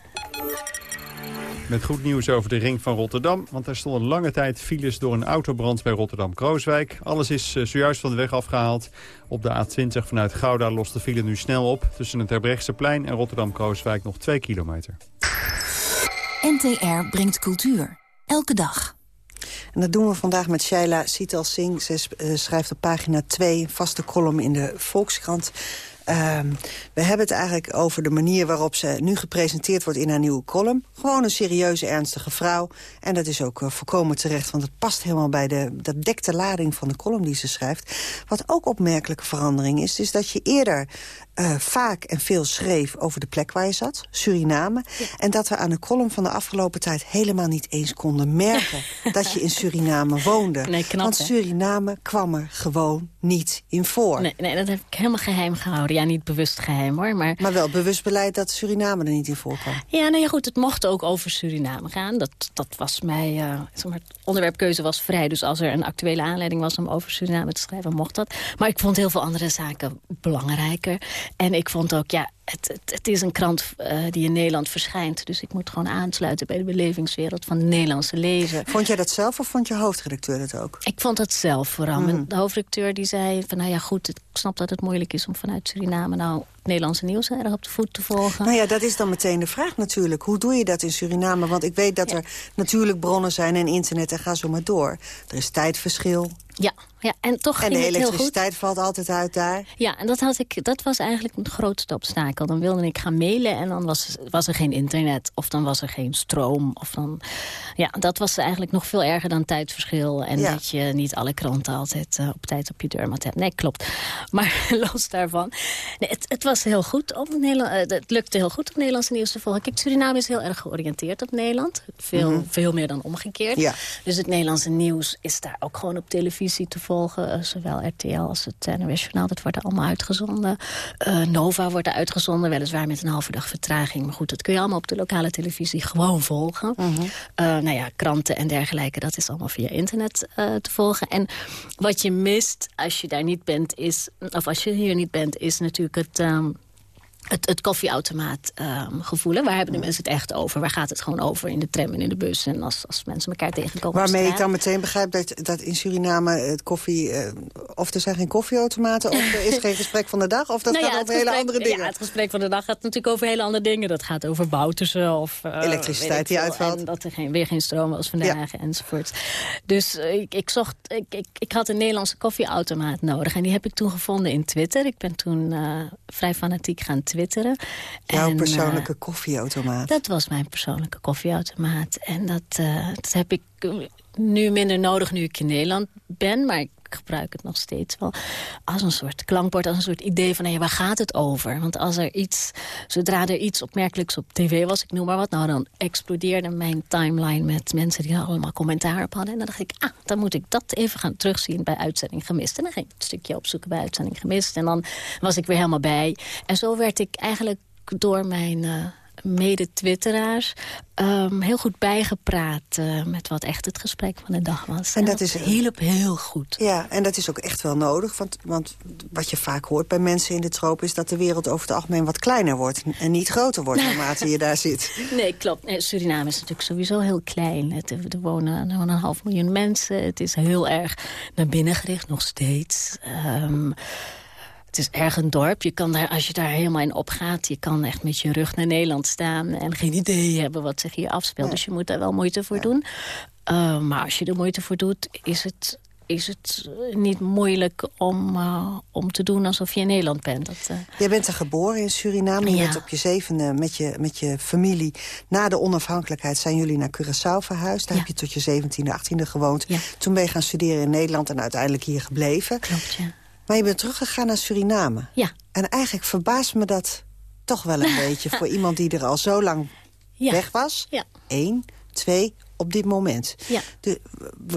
Met goed nieuws over de ring van Rotterdam. Want er stonden lange tijd files door een autobrand bij Rotterdam-Krooswijk. Alles is uh, zojuist van de weg afgehaald. Op de A20 vanuit Gouda lost de file nu snel op. Tussen het plein en Rotterdam-Krooswijk nog 2 kilometer. NTR brengt cultuur. Elke dag. En dat doen we vandaag met Shaila Sital Singh. Ze eh, schrijft op pagina 2 vaste column in de Volkskrant. Ehm, we hebben het eigenlijk over de manier waarop ze nu gepresenteerd wordt in haar nieuwe column. Gewoon een serieuze, ernstige vrouw. En dat is ook uh, volkomen terecht, want het past helemaal bij de, dat dekte lading van de column die ze schrijft. Wat ook opmerkelijke verandering is, is dat je eerder uh, vaak en veel schreef over de plek waar je zat, Suriname. En dat we aan de column van de afgelopen tijd helemaal niet eens konden merken (laughs) dat je in Suriname woonde. Nee, knap, Want Suriname kwam er gewoon niet in voor. Nee, nee, dat heb ik helemaal geheim gehouden. Ja, niet bewust geheim hoor. Maar, maar wel bewust beleid dat Suriname er niet in voorkwam. Ja, nou ja, goed, het mocht ook over Suriname gaan. Dat, dat was mij, uh, zeg maar, onderwerpkeuze was vrij. Dus als er een actuele aanleiding was om over Suriname te schrijven, mocht dat. Maar ik vond heel veel andere zaken belangrijker. En ik vond ook, ja, het, het, het, is een krant uh, die in Nederland verschijnt. Dus ik moet gewoon aansluiten bij de belevingswereld van het Nederlandse lezer. Vond jij dat zelf of vond je hoofdredacteur dat ook? Ik vond dat zelf vooral. Mm. De hoofdredacteur die zei van nou ja goed, ik snap dat het moeilijk is om vanuit Suriname nou het Nederlandse nieuws erg op de voet te volgen. Nou ja, dat is dan meteen de vraag natuurlijk. Hoe doe je dat in Suriname? Want ik weet dat er natuurlijk bronnen zijn en internet en ga zo maar door. Er is tijdverschil, ja, ja, en toch en ging de het heel goed. elektriciteit valt altijd uit daar. Ja, en dat, had ik, dat was eigenlijk een grootste obstakel. Dan wilde ik gaan mailen en dan was, was er geen internet. Of dan was er geen stroom. Of dan, ja, dat was eigenlijk nog veel erger dan tijdverschil. En dat je niet alle kranten altijd uh, op tijd op je deurmat hebt. Nee, klopt. (laughs) Maar los daarvan. Nee, het, het was heel goed om Nederland, uh, het lukte heel goed om Nederlandse nieuws te volgen. Kijk, Suriname is heel erg georiënteerd op Nederland. Veel, mm -hmm. veel meer dan omgekeerd. Ja. Dus het Nederlandse nieuws is daar ook gewoon op televisie te volgen. Uh, zowel RTL als het NOS Journaal, dat wordt allemaal uitgezonden. Uh, Nova wordt er uitgezonden, weliswaar met een halve dag vertraging. Maar goed, dat kun je allemaal op de lokale televisie gewoon volgen. Mm -hmm. uh, nou ja, kranten en dergelijke, dat is allemaal via internet te volgen. En wat je mist als je daar niet bent, is, of als je hier niet bent, is natuurlijk het... Um, het, het koffieautomaat um, gevoelen. Waar hebben de mensen het echt over? Waar gaat het gewoon over in de tram en in de bus? En als, als mensen elkaar tegenkomen Waarmee ik dan meteen begrijp dat, dat in Suriname het koffie... Uh, of er zijn geen koffieautomaten, of er is geen gesprek van de dag... of dat nou gaat ja, over hele andere dingen. Ja, het gesprek van de dag gaat natuurlijk over hele andere dingen. Dat gaat over boutussen of... Uh, Elektriciteit die uitvalt. En dat er geen, weer geen stroom was vandaag ja. enzovoort. Dus uh, ik, ik, zocht... Ik, ik, ik had een Nederlandse koffieautomaat nodig. En die heb ik toen gevonden in Twitter. Ik ben toen vrij fanatiek gaan twitteren. Jouw en, persoonlijke uh, koffieautomaat? Dat was mijn persoonlijke koffieautomaat. En dat, uh, dat heb ik nu minder nodig nu ik in Nederland ben. Maar ik gebruik het nog steeds wel als een soort klankbord. Als een soort idee van, hey, waar gaat het over? Want als er iets, zodra er iets opmerkelijks op tv was, ik noem maar wat. Nou, dan explodeerde mijn timeline met mensen die allemaal commentaar op hadden. En dan dacht ik, ah, dan moet ik dat even gaan terugzien bij Uitzending Gemist. En dan ging ik een stukje opzoeken bij Uitzending Gemist. En dan was ik weer helemaal bij. En zo werd ik eigenlijk door mijn... Uh, mede-twitteraars um, heel goed bijgepraat uh, met wat echt het gesprek van de dag was. En dat is hielp heel goed. Ja, en dat is ook echt wel nodig. Want, want wat je vaak hoort bij mensen in de troop... is dat de wereld over het algemeen wat kleiner wordt... en niet groter wordt (laughs) naarmate je daar zit. Nee, klopt. Suriname is natuurlijk sowieso heel klein. Het, er, wonen, er wonen een half miljoen mensen. Het is heel erg naar binnen gericht, nog steeds. Um, het is erg een dorp. Je kan daar, als je daar helemaal in opgaat... je kan echt met je rug naar Nederland staan... en geen idee hebben wat zich hier afspeelt. Ja. Dus je moet daar wel moeite voor ja. doen. Uh, maar als je er moeite voor doet, is het, is het niet moeilijk om, uh, om te doen alsof je in Nederland bent. Dat, uh... Jij bent er geboren in Suriname. Je Ja. bent op je zevende met je, met je familie. Na de onafhankelijkheid zijn jullie naar Curaçao verhuisd. Daar heb je tot je zeventiende, achttiende gewoond. Toen ben je gaan studeren in Nederland en uiteindelijk hier gebleven. Klopt, ja. Maar je bent teruggegaan naar Suriname. Ja, En eigenlijk verbaast me dat toch wel een (laughs) beetje... voor iemand die er al zo lang weg was. Ja. Eén, twee, op dit moment. Ja. De,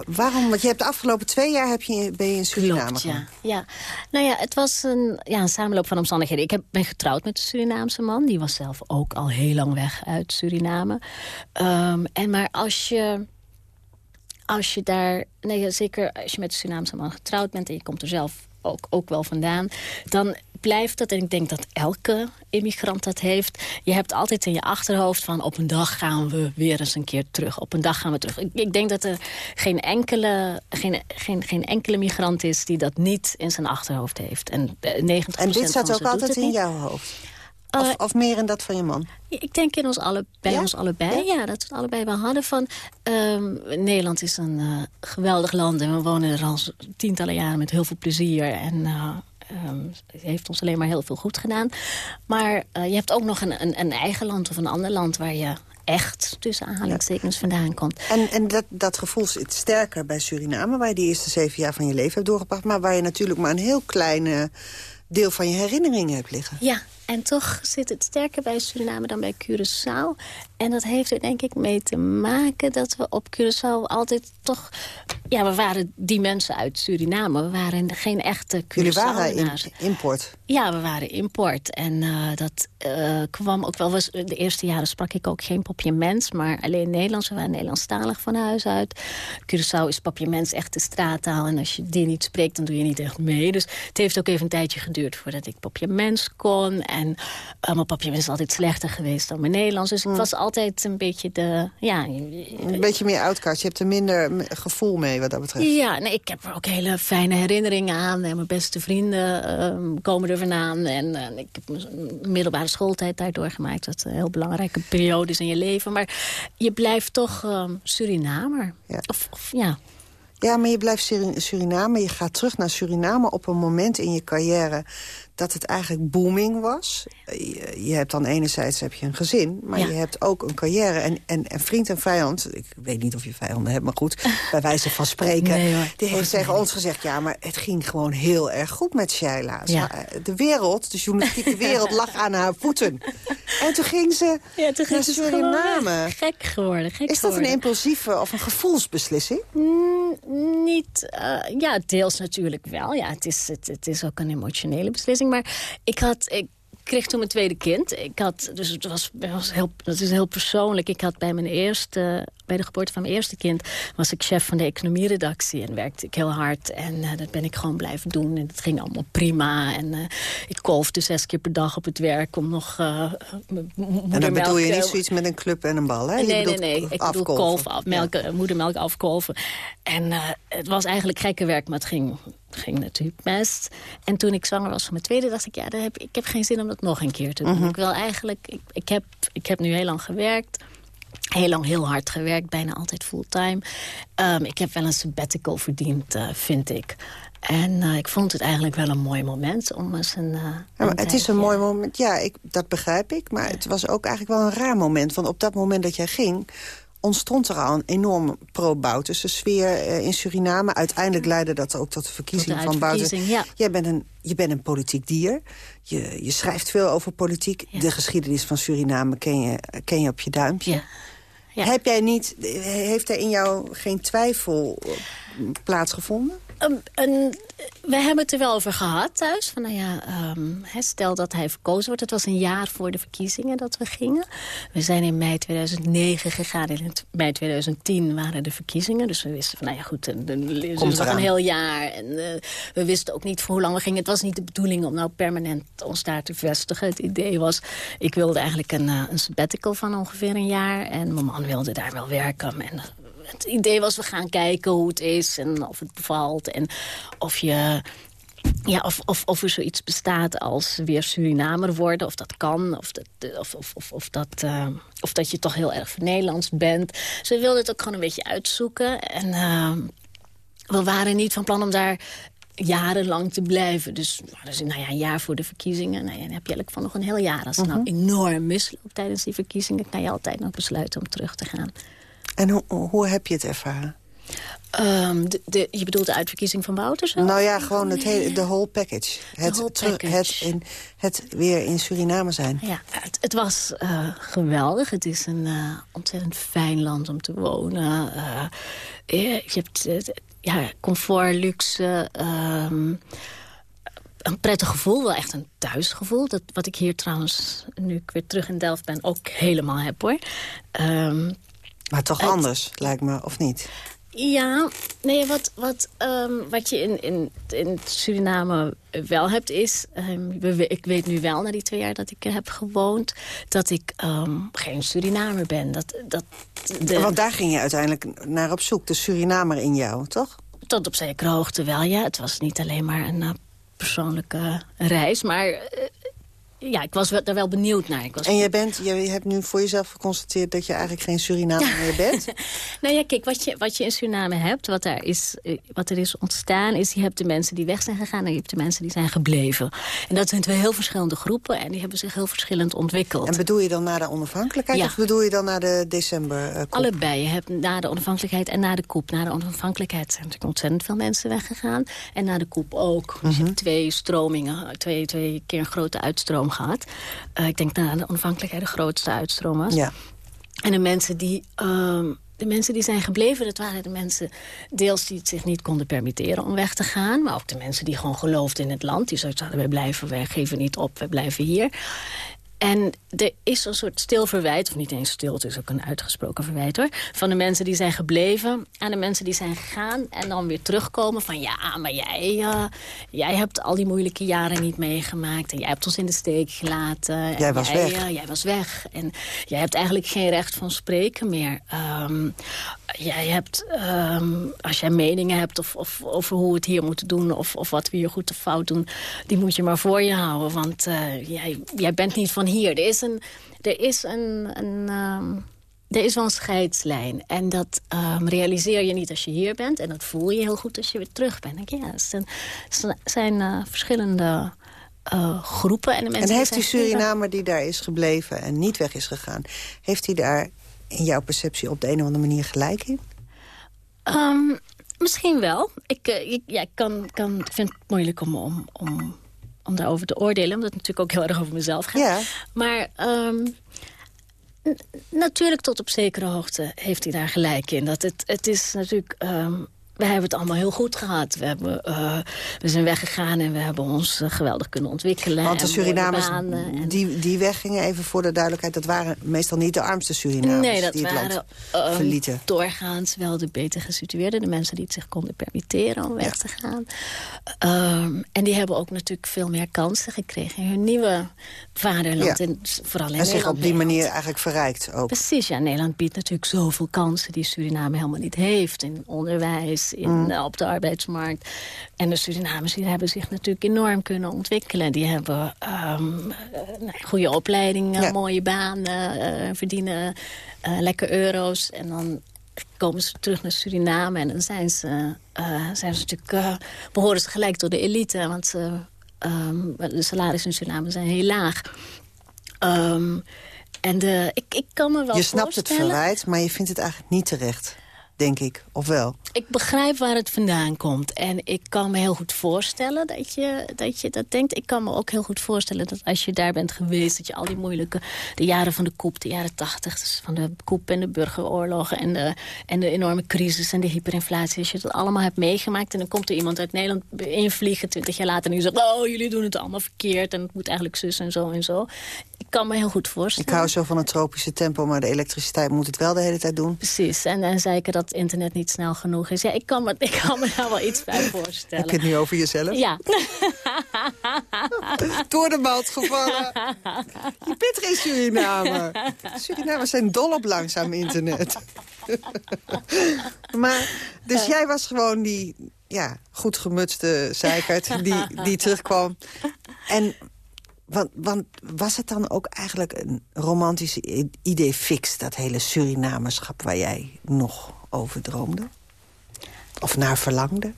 waarom? Want je hebt de afgelopen twee jaar heb je, ben je in Suriname ja. ja. Nou ja, het was een, ja, een samenloop van omstandigheden. Ik heb, ben getrouwd met een Surinaamse man. Die was zelf ook al heel lang weg uit Suriname. Um, en maar als je als je daar, nee, zeker als je met een Surinaamse man getrouwd bent... en je komt er zelf ook, ook wel vandaan... dan blijft dat, en ik denk dat elke immigrant dat heeft... je hebt altijd in je achterhoofd van op een dag gaan we weer eens een keer terug. Op een dag gaan we terug. Ik, ik denk dat er geen enkele, geen, geen, geen enkele migrant is die dat niet in zijn achterhoofd heeft. En, 90 en dit staat ook altijd in jouw hoofd? Of, of, meer in dat van je man? Ik denk in ons alle, bij ons allebei, ja? dat we het allebei wel hadden van... Um, Nederland is een uh, geweldig land en we wonen er al tientallen jaren met heel veel plezier. En uh, um, het heeft ons alleen maar heel veel goed gedaan. Maar je hebt ook nog een, een, een, eigen land of een ander land waar je echt tussen aanhalingstekens vandaan komt. En, en dat, dat gevoel zit sterker bij Suriname, waar je die eerste zeven jaar van je leven hebt doorgebracht. Maar waar je natuurlijk maar een heel klein deel van je herinneringen hebt liggen. Ja, en toch zit het sterker bij Suriname dan bij Curaçao. En dat heeft er denk ik mee te maken dat we op Curaçao altijd toch... Ja, we waren die mensen uit Suriname. We waren geen echte Curaçao. Jullie waren in, import? Ja, we waren import. En uh, dat uh, kwam ook wel... Was, de eerste jaren sprak ik ook geen papiaments, maar alleen Nederlands. We waren Nederlandstalig van huis uit. Curaçao is papiaments echt de straattaal. En als je die niet spreekt, dan doe je niet echt mee. Dus het heeft ook even een tijdje geduurd voordat ik papiaments kon. En uh, mijn papiaments is altijd slechter geweest dan mijn Nederlands. Dus ik was altijd een beetje de... Ja, een beetje meer outcast. Je hebt er minder gevoel mee wat dat betreft. Ja, nee, ik heb er ook hele fijne herinneringen aan. En mijn beste vrienden uh, komen er vandaan. En uh, ik heb een middelbare schooltijd daar doorgemaakt. Een heel belangrijke periode is in je leven. Maar je blijft toch uh, Surinamer. Ja. Of, of, ja. Ja, maar je blijft Suriname. Je gaat terug naar Suriname op een moment in je carrière dat het eigenlijk booming was. Je, hebt dan enerzijds heb je een gezin, maar je hebt ook een carrière. En, en, en, vriend en vijand, ik weet niet of je vijanden hebt, maar goed, (laughs) bij wijze van spreken. die heeft tegen ons gezegd, ja, maar het ging gewoon heel erg goed met Shaila. De wereld, de journalistieke wereld, lag aan haar voeten. En toen ging ze ja, toen naar Suriname. Gek geworden, gek Is dat een impulsieve of een gevoelsbeslissing? Mm, niet, uh, ja, deels natuurlijk wel. Ja, het is, het, het is ook een emotionele beslissing. Maar ik had... Ik, kreeg toen mijn tweede kind. Ik had, dus het was, was heel, dat is heel persoonlijk. Ik had bij mijn eerste bij de geboorte van mijn eerste kind was ik chef van de economieredactie. En werkte ik heel hard. En uh, dat ben ik gewoon blijven doen. En het ging allemaal prima. En uh, ik kolfde zes keer per dag op het werk om nog uh, En dan bedoel je niet zoiets met een club en een bal, hè? Nee, nee, nee. Ik bedoel kolf, af, melk, ja. moedermelk afkolven. En het was eigenlijk gekke werk, maar het ging, ging natuurlijk best. En toen ik zwanger was van mijn tweede, dacht ik... ja, heb, ik heb geen zin om dat nog een keer te doen. Mm -hmm. Ik wil eigenlijk... Ik, ik, heb, ik heb nu heel lang gewerkt heel lang heel hard gewerkt, bijna altijd fulltime. Um, ik heb wel een sabbatical verdiend, uh, vind ik. En uh, ik vond het eigenlijk wel een mooi moment om eens een... Uh, ja, het is een mooi moment, ja, ik, dat begrijp ik. Maar het was ook eigenlijk wel een raar moment. Want op dat moment dat jij ging ontstond er al een enorm pro-Bouterse sfeer in Suriname. Uiteindelijk leidde dat ook tot de verkiezing tot van Bouter. Ja. Jij bent een, je bent een politiek dier. Je, je schrijft veel over politiek. Ja. De geschiedenis van Suriname ken je, ken je op je duimpje. Heb jij niet, heeft er in jou geen twijfel plaatsgevonden? Um, een, we hebben het er wel over gehad thuis. Van, nou ja, um, stel dat hij verkozen wordt. Het was een jaar voor de verkiezingen dat we gingen. We zijn in mei 2009 gegaan. In mei 2010 waren de verkiezingen. Dus we wisten van, nou ja goed, er nog een heel jaar. En uh, we wisten ook niet voor hoe lang we gingen. Het was niet de bedoeling om nou permanent ons daar te vestigen. Het idee was, ik wilde eigenlijk een, uh, een sabbatical van ongeveer een jaar. En mijn man wilde daar wel werken. En het idee was, we gaan kijken hoe het is en of het bevalt. En of je... Ja, of, of, of er zoiets bestaat als weer Surinamer worden. Of dat kan. Of dat, of, of, of, of dat, uh, of dat je toch heel erg Nederlands bent. Dus we wilden het ook gewoon een beetje uitzoeken. En uh, we waren niet van plan om daar jarenlang te blijven. Dus, dus nou ja, een jaar voor de verkiezingen. Nou ja, dan heb je eigenlijk van nog een heel jaar. Als het nou enorm misloopt tijdens die verkiezingen... kan je altijd nog besluiten om terug te gaan. En hoe, hoe heb je het ervaren? Um, de, de, je bedoelt de uitverkiezing van Wouters? Nou ja, gewoon het hele, de whole package. Het, whole package. Het, in, het weer in Suriname zijn. Ja, het, het was uh, geweldig. Het is een uh, ontzettend fijn land om te wonen. Uh, je hebt ja, comfort, luxe... Um, een prettig gevoel, wel echt een thuisgevoel. Dat, wat ik hier trouwens, nu ik weer terug in Delft ben, ook helemaal heb hoor. Um, maar toch het, anders, lijkt me, of niet? Ja, nee, wat, wat, um, wat je in, in, in Suriname wel hebt is... Um, ik weet nu wel, na die twee jaar dat ik heb gewoond... dat ik um, geen Surinamer ben. Dat, dat, de... Want daar ging je uiteindelijk naar op zoek, de Surinamer in jou, toch? Tot op zekere hoogte wel, ja. Het was niet alleen maar een uh, persoonlijke reis... maar uh, ja, ik was daar wel benieuwd naar. Ik was en je, bent, je hebt nu voor jezelf geconstateerd dat je eigenlijk geen Suriname (laughs) meer bent? nou ja, kijk, wat je, wat je in Suriname hebt, wat, daar is, eh, wat er is ontstaan... is je hebt de mensen die weg zijn gegaan en je hebt de mensen die zijn gebleven. En dat zijn twee heel verschillende groepen en die hebben zich heel verschillend ontwikkeld. En bedoel je dan na de onafhankelijkheid of bedoel je dan na de december Allebei. Je hebt na de onafhankelijkheid en na de koep. Na de onafhankelijkheid zijn natuurlijk ontzettend veel mensen weggegaan. En na de koep ook. Dus je Mhm. hebt twee stromingen, twee, twee keer een grote uitstroom gehad. Uh, ik denk dat de onafhankelijkheid de grootste uitstroom was. Ja. En de mensen die... Um, de mensen die zijn gebleven, dat waren de mensen deels die het zich niet konden permitteren om weg te gaan. Maar ook de mensen die gewoon geloofden in het land. Die zoiets hadden, wij blijven, wij geven niet op, wij blijven hier. En er is een soort stil verwijt, of niet eens stil, het is ook een uitgesproken verwijt hoor... van de mensen die zijn gebleven aan de mensen die zijn gegaan... en dan weer terugkomen van ja, maar jij, uh, jij hebt al die moeilijke jaren niet meegemaakt... en jij hebt ons in de steek gelaten. Jij was jij, weg. Uh, jij was weg. En jij hebt eigenlijk geen recht van spreken meer. Um, jij hebt, um, als jij meningen hebt of, of, over hoe we het hier moeten doen... Of, of wat we hier goed of fout doen, die moet je maar voor je houden. Want uh, jij, jij bent niet van hier. Er is een, er is een, een um, er is wel een scheidslijn. En dat um, realiseer je niet als je hier bent. En dat voel je heel goed als je weer terug bent. Denk, ja, het zijn, het zijn uh, verschillende uh, groepen. En, de mensen en heeft die, Surinamer die daar is gebleven en niet weg is gegaan... heeft hij daar in jouw perceptie op de een of andere manier gelijk in? Um, misschien wel. Ik, uh, ik, ja, ik kan, kan, vind het moeilijk om... om, om om daarover te oordelen. Omdat het natuurlijk ook heel erg over mezelf gaat. Ja. Maar um, natuurlijk tot op zekere hoogte heeft hij daar gelijk in. Dat het, het is natuurlijk... Um, we hebben het allemaal heel goed gehad. We, hebben, uh, we zijn weggegaan en we hebben ons uh, geweldig kunnen ontwikkelen. Want de Surinamers en... die, die weggingen, even voor de duidelijkheid... dat waren meestal niet de armste Surinamers nee, dat die het waren, land um, verlieten. doorgaans wel de beter gesitueerden. De mensen die het zich konden permitteren om weg Ja. te gaan. Um, en die hebben ook natuurlijk veel meer kansen gekregen in hun nieuwe vaderland. Ja. En vooral in en zich op die manier eigenlijk verrijkt ook. Precies, ja. Nederland biedt natuurlijk zoveel kansen die Suriname helemaal niet heeft. In onderwijs, in, Mm. uh, op de arbeidsmarkt. En de Surinamers die hebben zich natuurlijk enorm kunnen ontwikkelen. Die hebben um, uh, goede opleidingen, Ja. mooie banen, uh, verdienen lekker euro's. En dan komen ze terug naar Suriname en dan zijn ze, uh, zijn ze natuurlijk, uh, behoren ze gelijk tot de elite. Want ze, um, de salarissen in Suriname zijn heel laag. Um, en de, ik, ik kan me wel je snapt het verwijt, maar je vindt het eigenlijk niet terecht, denk ik. Of wel? Ik begrijp waar het vandaan komt. En ik kan me heel goed voorstellen dat je, dat je dat denkt. Ik kan me ook heel goed voorstellen dat als je daar bent geweest... dat je al die moeilijke, de jaren van de koep, de jaren tachtig... Dus van de koep en de burgeroorlogen en de, en de enorme crisis en de hyperinflatie... als je dat allemaal hebt meegemaakt en dan komt er iemand uit Nederland invliegen... twintig jaar later en die zegt, oh, jullie doen het allemaal verkeerd... en het moet eigenlijk zus en zo en zo. Ik kan me heel goed voorstellen. Ik hou zo van het tropische tempo, maar de elektriciteit moet het wel de hele tijd doen. Precies, en, en zeker dat internet niet snel genoeg is. Ja, ik kan me, (laughs) ik kan me daar wel iets bij (laughs) voorstellen. Heb je het nu over jezelf? Ja. (laughs) Door de mand gevallen. Je bent geen Surinamer. Surinamers zijn dol op langzaam internet. maar, dus jij was gewoon die ja, goed gemutste zeikert die, die terugkwam. En want, want, was het dan ook eigenlijk een romantische idee fix... dat hele Surinamerschap waar jij nog over droomde? Of naar verlangde? Een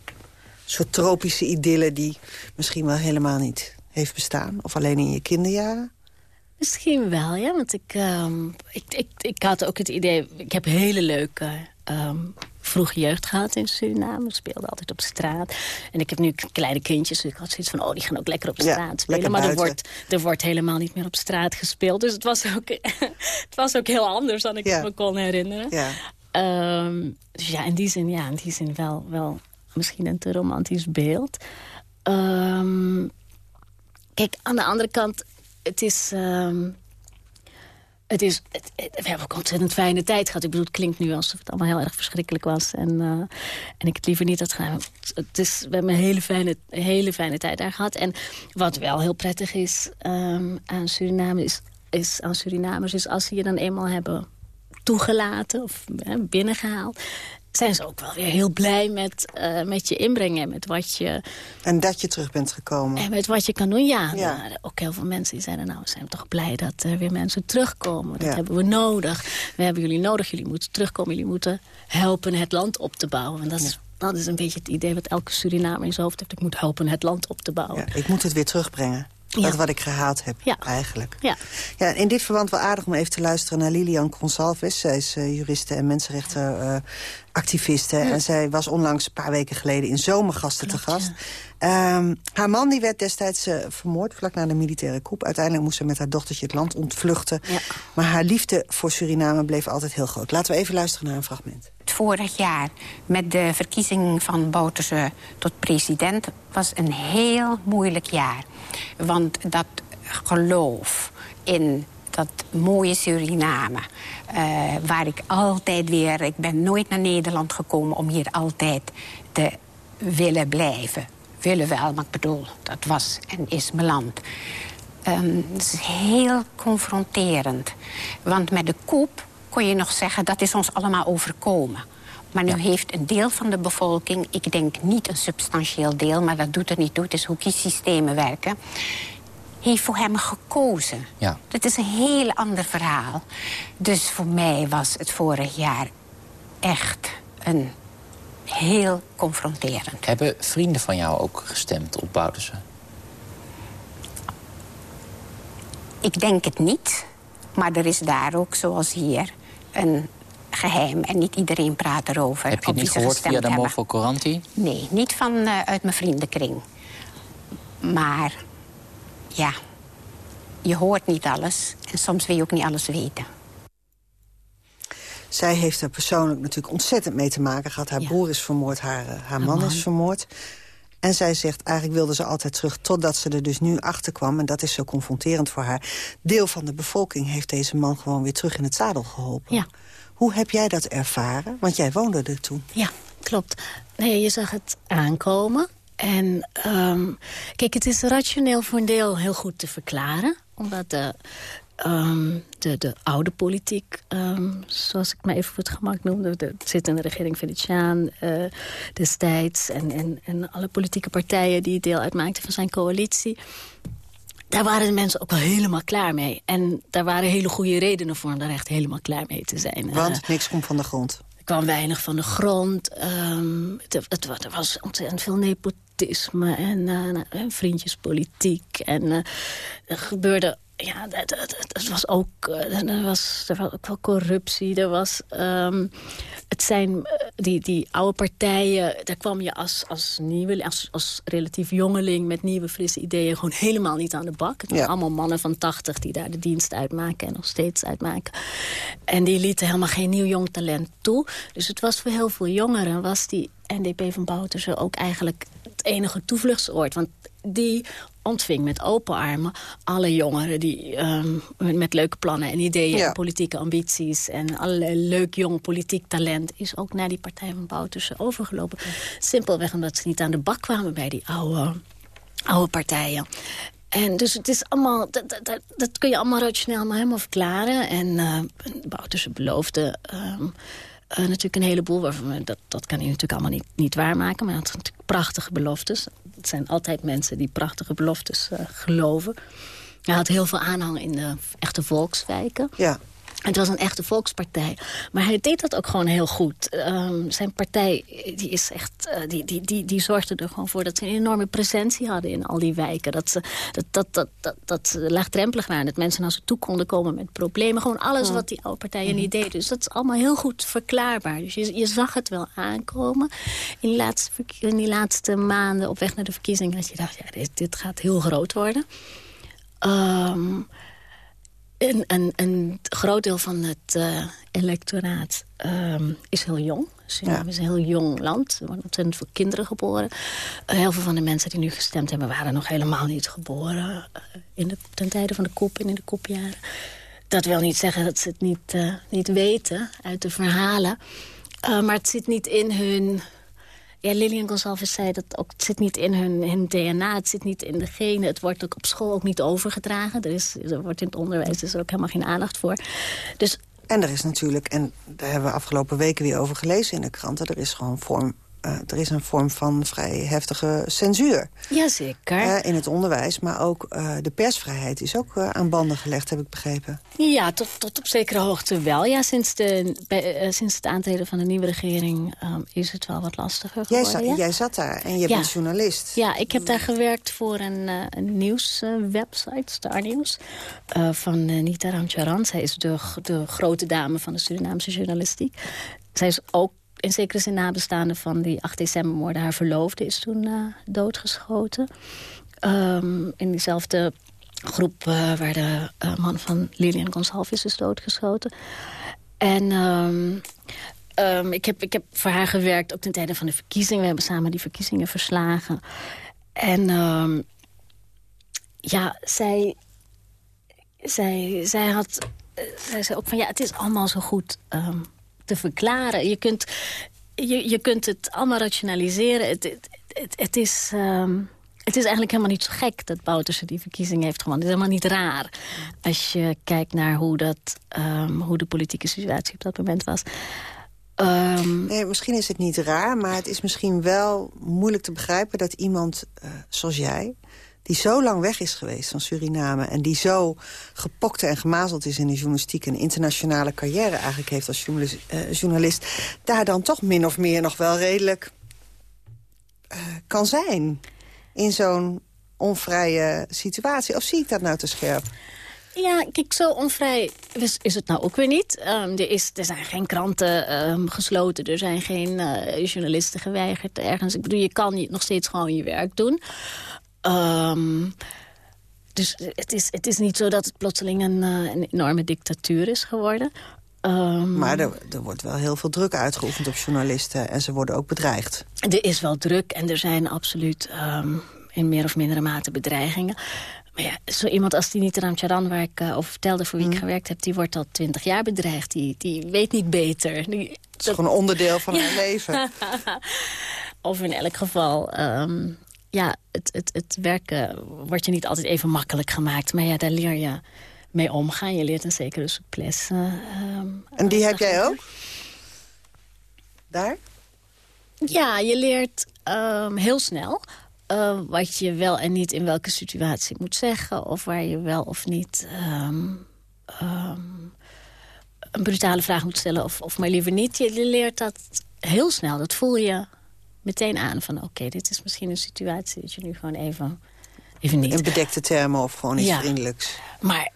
soort tropische idylle die misschien wel helemaal niet heeft bestaan? Of alleen in je kinderjaren? Misschien wel, ja. Want ik, um, ik, ik, ik had ook het idee... Ik heb hele leuke um, vroege jeugd gehad in Suriname. We speelden altijd op straat. En ik heb nu kleine kindjes, dus ik had zoiets van... oh, die gaan ook lekker op straat spelen. Maar er wordt, er wordt helemaal niet meer op straat gespeeld. Dus het was ook, (laughs) het was ook heel anders dan ik me kon herinneren. Ja. Ehm, dus ja, in die zin, ja, in die zin wel, wel misschien een te romantisch beeld. Um, kijk, aan de andere kant, het is... Um, het is, we hebben ook ontzettend fijne tijd gehad. Ik bedoel, het klinkt nu alsof het allemaal heel erg verschrikkelijk was. En, uh, en ik het liever niet had gedaan. Het is, we hebben een hele fijne, hele fijne tijd daar gehad. En wat wel heel prettig is um, aan Suriname... Is, is aan Surinamers is als ze je dan eenmaal hebben toegelaten of binnengehaald zijn ze ook wel weer heel blij met, uh, met je inbrengen. En met wat je... En dat je terug bent gekomen. En met wat je kan doen, ja. ja. Nou, ook heel veel mensen die zeiden, nou, we zijn toch blij dat er weer mensen terugkomen. Dat hebben we nodig. We hebben jullie nodig, jullie moeten terugkomen. Jullie moeten helpen het land op te bouwen. En dat is, dat is een beetje het idee wat elke Surinamer in zijn hoofd heeft. Ik moet helpen het land op te bouwen. ik moet het weer terugbrengen. Dat wat ik gehaald heb, ja. eigenlijk. Ja. Ja, in dit verband wel aardig om even te luisteren naar Lilian Consalves. Zij is uh, juriste en mensenrechtenactiviste. en zij was onlangs een paar weken geleden in Zomergasten te gast. Um, haar man die werd destijds uh, vermoord, vlak na de militaire coup. Uiteindelijk moest ze met haar dochtertje het land ontvluchten. Maar haar liefde voor Suriname bleef altijd heel groot. Laten we even luisteren naar een fragment. Vorig jaar met de verkiezing van Bouterse tot president... was een heel moeilijk jaar. Want dat geloof in dat mooie Suriname. Uh, waar ik altijd weer... Ik ben nooit naar Nederland gekomen om hier altijd te willen blijven. Willen wel, maar ik bedoel, dat was en is mijn land. Um, het is heel confronterend. Want met de koep kon je nog zeggen... dat is ons allemaal overkomen. Maar nu heeft een deel van de bevolking, ik denk niet een substantieel deel... maar dat doet er niet toe, het is hoe kiesystemen werken... heeft voor hem gekozen. Ja. Dat is een heel ander verhaal. Dus voor mij was het vorig jaar echt een heel confronterend. Hebben vrienden van jou ook gestemd op Boudersen? Ik denk het niet. Maar er is daar ook, zoals hier, een geheim. En niet iedereen praat erover. Heb je het niet gehoord via de Morfo Coranti? Nee, niet van uh, uit mijn vriendenkring. Maar ja, je hoort niet alles. En soms wil je ook niet alles weten. Zij heeft er persoonlijk natuurlijk ontzettend mee te maken gehad. Haar broer is vermoord, haar, uh, haar man, man is vermoord. En zij zegt, eigenlijk wilde ze altijd terug... totdat ze er dus nu achter kwam. En dat is zo confronterend voor haar. Deel van de bevolking heeft deze man gewoon weer terug in het zadel geholpen. Ja. Hoe heb jij dat ervaren? Want jij woonde er toen. Ja, klopt. Nee, je zag het aankomen. En um, kijk, het is rationeel voor een deel heel goed te verklaren. Omdat de, um, de, de oude politiek, um, zoals ik me even voor het gemak noemde... de zittende regering Venetiaan uh, destijds... En, en, en alle politieke partijen die deel uitmaakten van zijn coalitie daar waren de mensen ook wel helemaal klaar mee. En daar waren hele goede redenen voor om daar echt helemaal klaar mee te zijn. Want uh, niks komt van de grond? Er kwam weinig van de grond. Um, het, het, er was ontzettend veel nepotisme en, uh, en vriendjespolitiek. En uh, er gebeurde ja, het was ook, er was, er was ook wel corruptie. Er was, um, het zijn die, die oude partijen, daar kwam je als, als, nieuwe, als, als relatief jongeling met nieuwe frisse ideeën gewoon helemaal niet aan de bak. Het waren allemaal mannen van 80 die daar de dienst uitmaken en nog steeds uitmaken. En die lieten helemaal geen nieuw jong talent toe. Dus het was voor heel veel jongeren, was die NDP van Bouterse ook eigenlijk enige toevluchtsoord. Want die ontving met open armen alle jongeren die um, met leuke plannen en ideeën en politieke ambities en allerlei leuk jong politiek talent is ook naar die Partij van Bouterse overgelopen. Simpelweg omdat ze niet aan de bak kwamen bij die oude, oude partijen. En dus het is allemaal, dat, dat, dat kun je allemaal rationeel maar helemaal verklaren. En uh, Bouterse beloofde... Um, uh, natuurlijk een heleboel. Waarvan, dat, dat kan hij natuurlijk allemaal niet, niet waarmaken. Maar hij had natuurlijk prachtige beloftes. Het zijn altijd mensen die prachtige beloftes uh, geloven. Hij had heel veel aanhang in de echte volkswijken. Ja. Het was een echte volkspartij. Maar hij deed dat ook gewoon heel goed. Ehm, zijn partij die is echt, uh, die, die, die, die zorgde er gewoon voor dat ze een enorme presentie hadden in al die wijken. Dat ze, dat, dat, dat, dat, dat ze laagdrempelig waren. Dat mensen naar ze toe konden komen met problemen. Gewoon alles wat die oude partijen niet deden. Dus dat is allemaal heel goed verklaarbaar. Dus je, je zag het wel aankomen. In die, laatste, in die laatste maanden op weg naar de verkiezingen. Dat je dacht, ja, dit, dit gaat heel groot worden. Um, een, een, een groot deel van het uh, electoraat um, is heel jong. Suriname ja. is een heel jong land. Er worden ontzettend veel kinderen geboren. Uh, heel veel van de mensen die nu gestemd hebben... waren nog helemaal niet geboren uh, in de, ten tijde van de kop en in de kopjaren. Dat wil niet zeggen dat ze het niet, niet weten uit de verhalen. maar het zit niet in hun ja, Lilian Gonsalves zei dat ook, het zit niet in hun, DNA, het zit niet in de genen. Het wordt ook op school ook niet overgedragen. Er, is, er wordt in het onderwijs dus ook helemaal geen aandacht voor. Dus en er is natuurlijk, en daar hebben we afgelopen weken weer over gelezen in de kranten... er is gewoon vorm er is een vorm van vrij heftige censuur. Jazeker. Uh, in het onderwijs, maar ook uh, de persvrijheid is ook aan banden gelegd, heb ik begrepen. Ja, tot, tot op zekere hoogte wel. Ja, sinds, de, bij, sinds het aantreden van de nieuwe regering um, is het wel wat lastiger geworden. Jij, ja? jij zat daar en je ja. bent journalist. Ja, ik heb daar gewerkt voor een, een nieuwswebsite, Star News, van Nita Ramcharan. Zij is de, de grote dame van de Surinaamse journalistiek. Zij is ook in zekere zin nabestaande van die 8 decembermoorden. Haar verloofde is toen uh, doodgeschoten. Um, in diezelfde groep uh, waar de uh, man van Lilian Gonsalves is doodgeschoten. En um, um, ik, heb, ik heb voor haar gewerkt ook ten tijde van de verkiezingen. We hebben samen die verkiezingen verslagen. En ja, zij, zij, zij had... Zij zei ook van ja, het is allemaal zo goed te verklaren. Je kunt, je, je kunt het allemaal rationaliseren. Het, het, het, is... Um, het is eigenlijk helemaal niet zo gek dat Bouterse die verkiezing heeft gewonnen. Het is helemaal niet raar als je kijkt naar hoe, dat, um, hoe de politieke situatie op dat moment was. Um, nee, misschien is het niet raar, maar het is misschien wel moeilijk te begrijpen... dat iemand uh, zoals jij, die zo lang weg is geweest van Suriname... en die zo gepokt en gemazeld is in de journalistiek... een internationale carrière eigenlijk heeft als journalist, journalist... daar dan toch min of meer nog wel redelijk uh, kan zijn... in zo'n onvrije situatie. Of zie ik dat nou te scherp? Ja, kijk, zo onvrij is, het nou ook weer niet. Um, er, is, er zijn geen kranten um, gesloten, er zijn geen uh, journalisten geweigerd ergens. Ik bedoel, je kan nog steeds gewoon je werk doen. Um, dus het is, het is niet zo dat het plotseling een, een enorme dictatuur is geworden. Um, maar er, er, wordt wel heel veel druk uitgeoefend op journalisten... en ze worden ook bedreigd. Er is wel druk en er zijn absoluut um, in meer of mindere mate bedreigingen. Maar ja, zo iemand als die Nita Ramcharan, waar ik uh, over vertelde... voor wie ik gewerkt heb, die wordt al twintig jaar bedreigd. Die, die weet niet beter. Die, het is dat... gewoon onderdeel van haar leven. (laughs) of in elk geval... Um, ja, het, het, het werken wordt je niet altijd even makkelijk gemaakt. Maar ja, daar leer je mee omgaan. Je leert een zekere souplesse. Um, en die heb jij ook? Daar? Ja, je leert um, heel snel uh, wat je wel en niet in welke situatie moet zeggen. Of waar je wel of niet um, een brutale vraag moet stellen. Of, of maar liever niet. Je leert dat heel snel. Dat voel je meteen aan van oké, dit is misschien een situatie dat je nu gewoon even, even niet... In bedekte termen of gewoon iets ja. vriendelijks. Maar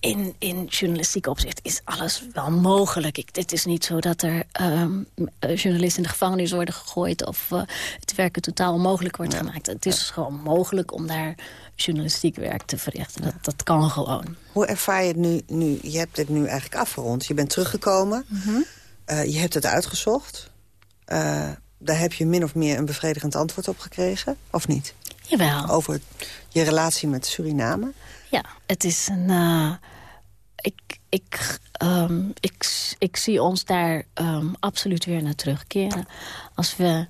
in, in journalistiek opzicht is alles wel mogelijk. Ik, het is niet zo dat er um, journalisten in de gevangenis worden gegooid... of uh, het werken totaal onmogelijk wordt ja. gemaakt. Het is ja. gewoon mogelijk om daar journalistiek werk te verrichten. Dat, dat kan gewoon. Hoe ervaar je het nu, nu? Je hebt het nu eigenlijk afgerond. Je bent teruggekomen. Mm -hmm. uh, je hebt het uitgezocht. Uh, daar heb je min of meer een bevredigend antwoord op gekregen, of niet? Jawel. Over je relatie met Suriname? Ja, het is een... Uh, ik, ik, um, ik, ik zie ons daar um, absoluut weer naar terugkeren. Als we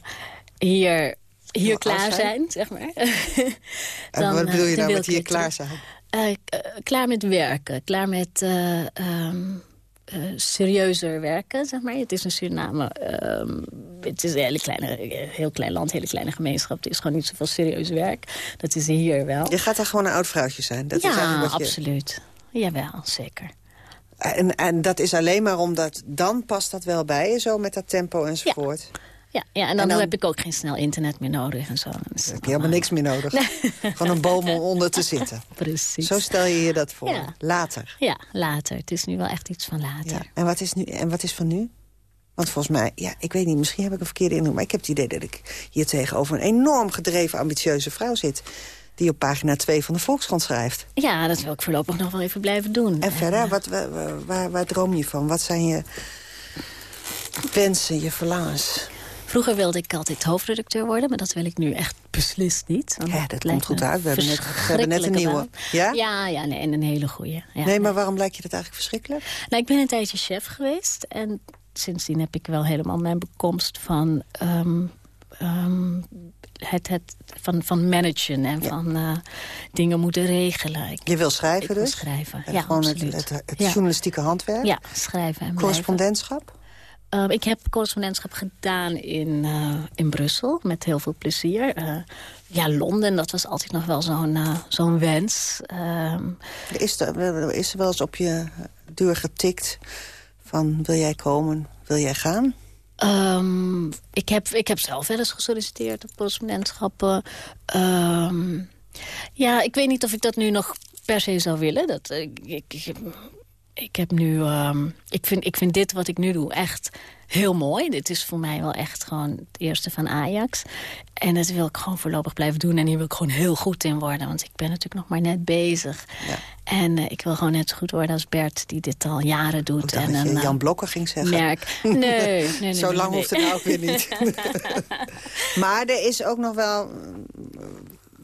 hier, hier klaar zijn. zeg maar. (laughs) dan, en wat bedoel je nou met hier klaar zijn? Uh, uh, klaar met werken, klaar met... Um, uh, serieuzer werken, zeg maar. Het is een Suriname, um, het is een hele kleine, heel klein land, hele kleine gemeenschap. Het is gewoon niet zoveel serieus werk. Dat is hier wel. Je gaat daar gewoon een oud vrouwtje zijn? Dat ja, is wat absoluut. Jawel, zeker. En, en dat is alleen maar omdat dan past dat wel bij je, zo met dat tempo enzovoort. Ja, ja en, dan heb ik ook geen snel internet meer nodig en zo. Dus heb je helemaal niks meer nodig. Gewoon een boom om onder te zitten. (laughs) Precies. Zo stel je je dat voor. Ja. Later. Ja, later. Het is nu wel echt iets van later. Ja. En, wat is nu, en wat is van nu? Want volgens mij, ja, ik weet niet, misschien heb ik een verkeerde indruk... maar ik heb het idee dat ik hier tegenover een enorm gedreven, ambitieuze vrouw zit... die op pagina 2 van de Volkskrant schrijft. Ja, dat wil ik voorlopig nog wel even blijven doen. En verder, wat, waar, waar, waar droom je van? Wat zijn je wensen, je verlangens? Vroeger wilde ik altijd hoofdredacteur worden, maar dat wil ik nu echt beslist niet. Ja, dat komt goed uit. We hebben, net, we hebben net een nieuwe. Ja? Ja, ja nee, en een hele goeie. Ja, nee, maar waarom lijkt je dat eigenlijk verschrikkelijk? Nou, ik ben een tijdje chef geweest en sindsdien heb ik wel helemaal mijn bekomst van... Um, um, het, het, van, van managen en ja. van uh, dingen moeten regelen. Ik, je wil schrijven ik dus? schrijven, en ja, Gewoon het, het, het, journalistieke handwerk? Ja, schrijven en Correspondentschap? Uh, ik heb correspondentschap gedaan in, uh, in Brussel, met heel veel plezier. Uh, ja, Londen, dat was altijd nog wel zo'n zo'n wens. Ehm, is, er, is er wel eens op je deur getikt van wil jij komen, wil jij gaan? Um, ik, heb, ik heb zelf wel eens gesolliciteerd op correspondentschappen. Um, ja, ik weet niet of ik dat nu nog per se zou willen. Dat, ik, ik, ik heb nu... Um, ik, vind, ik vind dit wat ik nu doe echt heel mooi. Dit is voor mij wel echt gewoon het eerste van Ajax. En dat wil ik gewoon voorlopig blijven doen. En hier wil ik gewoon heel goed in worden. Want ik ben natuurlijk nog maar net bezig. Ja. En uh, ik wil gewoon net zo goed worden als Bert, die dit al jaren doet. en dat je Jan Blokker ging zeggen. Merk. (laughs) Nee, nee, nee. Zo lang nee, hoeft het nou ook weer niet. (laughs) (laughs) maar er is ook nog wel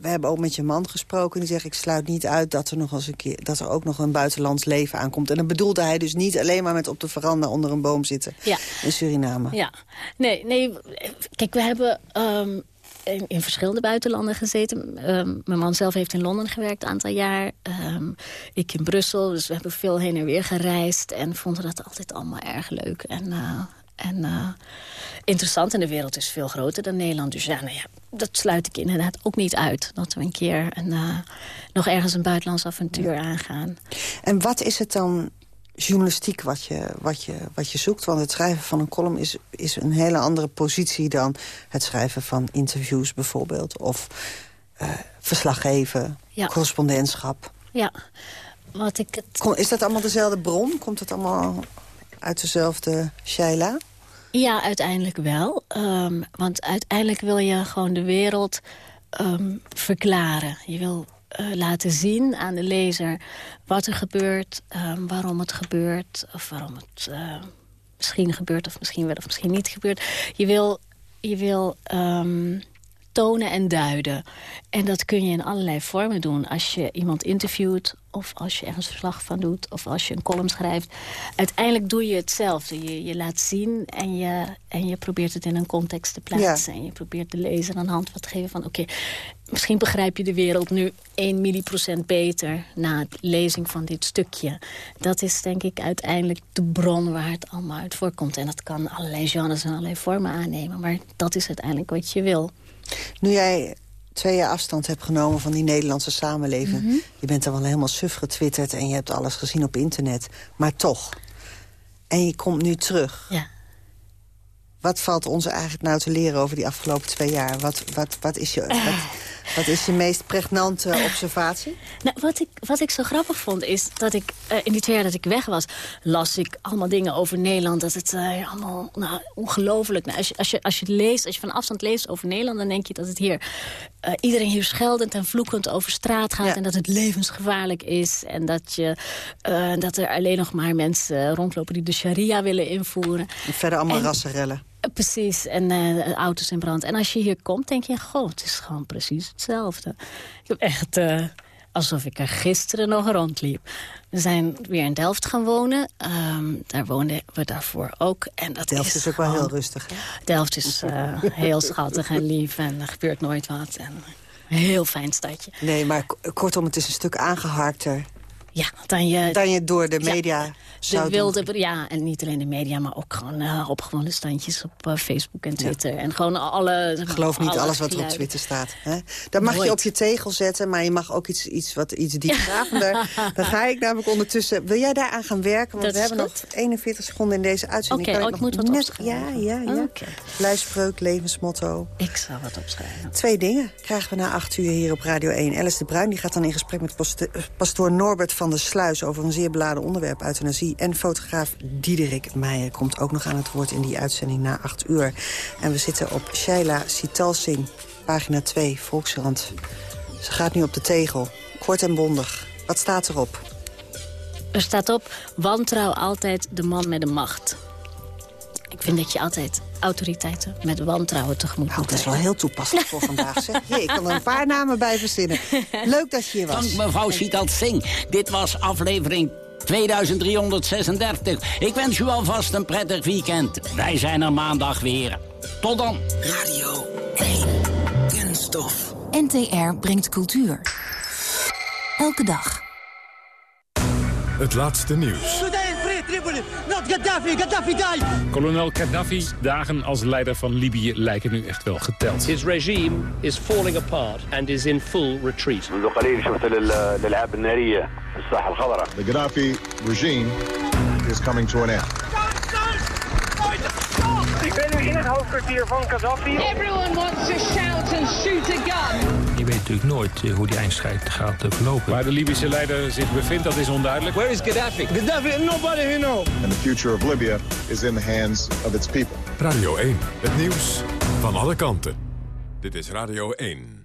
we hebben ook met je man gesproken. Die zegt, ik sluit niet uit dat er, nog eens een keer, dat er ook nog een buitenlands leven aankomt. En dan bedoelde hij dus niet alleen maar met op de veranda onder een boom zitten ja. in Suriname. Ja, nee, nee. Kijk, we hebben um, in, in, verschillende buitenlanden gezeten. Um, mijn man zelf heeft in Londen gewerkt een aantal jaar. Um, ik in Brussel, dus we hebben veel heen en weer gereisd. En vonden dat altijd allemaal erg leuk. En... Uh, en uh, interessant. En de wereld is veel groter dan Nederland. Dus ja, nou ja, dat sluit ik inderdaad ook niet uit. Dat we een keer een, uh, nog ergens een buitenlands avontuur ja. aangaan. En wat is het dan journalistiek wat je, wat, je, wat je zoekt? Want het schrijven van een column is, is een hele andere positie... dan het schrijven van interviews bijvoorbeeld. Of uh, verslaggeven, ja. correspondentschap. Ja, wat ik het... Is dat allemaal dezelfde bron? Komt het allemaal uit dezelfde Sheila? Ja, uiteindelijk wel. Um, want uiteindelijk wil je gewoon de wereld um, verklaren. Je wil uh, laten zien aan de lezer wat er gebeurt, um, waarom het gebeurt... of waarom het uh, misschien gebeurt of misschien wel of misschien niet gebeurt. Je wil, je wil tonen en duiden. En dat kun je in allerlei vormen doen. Als je iemand interviewt, of als je ergens verslag van doet... of als je een column schrijft. Uiteindelijk doe je hetzelfde. Je, je laat zien en je, en je probeert het in een context te plaatsen. Ja. En je probeert de lezer een handvat te geven van... oké, okay, misschien begrijp je de wereld nu 1 milliprocent beter... na het lezing van dit stukje. Dat is denk ik uiteindelijk de bron waar het allemaal uit voorkomt. En dat kan allerlei genres en allerlei vormen aannemen. Maar dat is uiteindelijk wat je wil. Nu jij twee jaar afstand hebt genomen van die Nederlandse samenleving... Mm -hmm. je bent er wel helemaal suf getwitterd en je hebt alles gezien op internet. Maar toch. En je komt nu terug. Ja. Wat valt ons eigenlijk nou te leren over die afgelopen twee jaar? Wat, wat, wat, is, je, (clears throat) wat, wat is je meest pregnante (laughs) observatie? Nou, wat, ik, wat ik zo grappig vond is dat ik uh, in die twee jaar dat ik weg was... las ik allemaal dingen over Nederland. Dat het uh, allemaal nou, ongelooflijk... Nou, als, je, als, je, als je leest, als je van afstand leest over Nederland... dan denk je dat het hier uh, iedereen hier scheldend en vloekend over straat gaat... Ja. en dat het levensgevaarlijk is. En dat, je, dat er alleen nog maar mensen rondlopen die de sharia willen invoeren. En verder allemaal en, rassenrellen. Precies, en uh, auto's in brand. En als je hier komt, denk je, goh, het is gewoon precies hetzelfde. Ik heb echt, uh, alsof ik er gisteren nog rondliep. We zijn weer in Delft gaan wonen. Um, daar woonden we daarvoor ook. En dat Delft is, is ook gewoon, wel heel rustig, hè? Delft is uh, heel schattig en lief en er gebeurt nooit wat. En een heel fijn stadje. Nee, maar kortom, het is een stuk aangeharkter Ja, dan je... Dan je door de media zou de wilde, Ja, en niet alleen de media, maar ook gewoon uh, opgewonde standjes op uh, Facebook en Twitter. Ja. En gewoon alle... Geloof niet alles wat er op Twitter staat. Hè? Dat mag Nooit. je op je tegel zetten, maar je mag ook iets, iets, wat, iets (laughs) diepgravender. dan ga ik namelijk ondertussen... Wil jij daaraan gaan werken? Want Dat we hebben goed. nog 41 seconden in deze uitzending. Oké, oh, ik moet wat net... opschrijven. Ja, ja, ja. Lijfspreuk, levensmotto. Ik zal wat opschrijven. Twee dingen krijgen we na acht uur hier op Radio 1. Alice de Bruin die gaat dan in gesprek met pastoor Norbert van Sluis... over een zeer beladen onderwerp, euthanasie. En fotograaf Diederik Meijer komt ook nog aan het woord in die uitzending na acht uur. En we zitten op Shaila Sitalsing, pagina 2, Volkskrant. Ze gaat nu op de tegel, kort en bondig. Wat staat erop? Er staat op, wantrouw altijd de man met de macht. Ik vind dat je altijd autoriteiten met wantrouwen tegemoet Nou, moet dat is wel heel toepasselijk voor vandaag, zeg. Jee, ik kan er een paar namen bij verzinnen. Leuk dat je hier was. Dank mevrouw Sital Singh. Dit was aflevering 2336. Ik wens u alvast een prettig weekend. Wij zijn er maandag weer. Tot dan. Radio 1. Kunststof. NTR brengt cultuur. Elke dag. Het laatste nieuws. Kolonel Gaddafi's dagen als leider van Libië lijken nu echt wel geteld. His regime is falling apart and is in full retreat. منذ قليل شفت الالعاب الناريه في الساحه الخضراء. The Gaddafi regime is coming to an end. Ik ben nu in het hoofdkwartier van Gaddafi. Everyone wants to shout and shoot a gun. Weet natuurlijk nooit eh, hoe die eindstrijd gaat eh, verlopen. Waar de Libische leider zich bevindt, dat is onduidelijk. Where is Gaddafi? Gaddafi, nobody here knows. And the future of Libya is in the hands of its people. Radio 1. Het nieuws van alle kanten. Dit is Radio 1.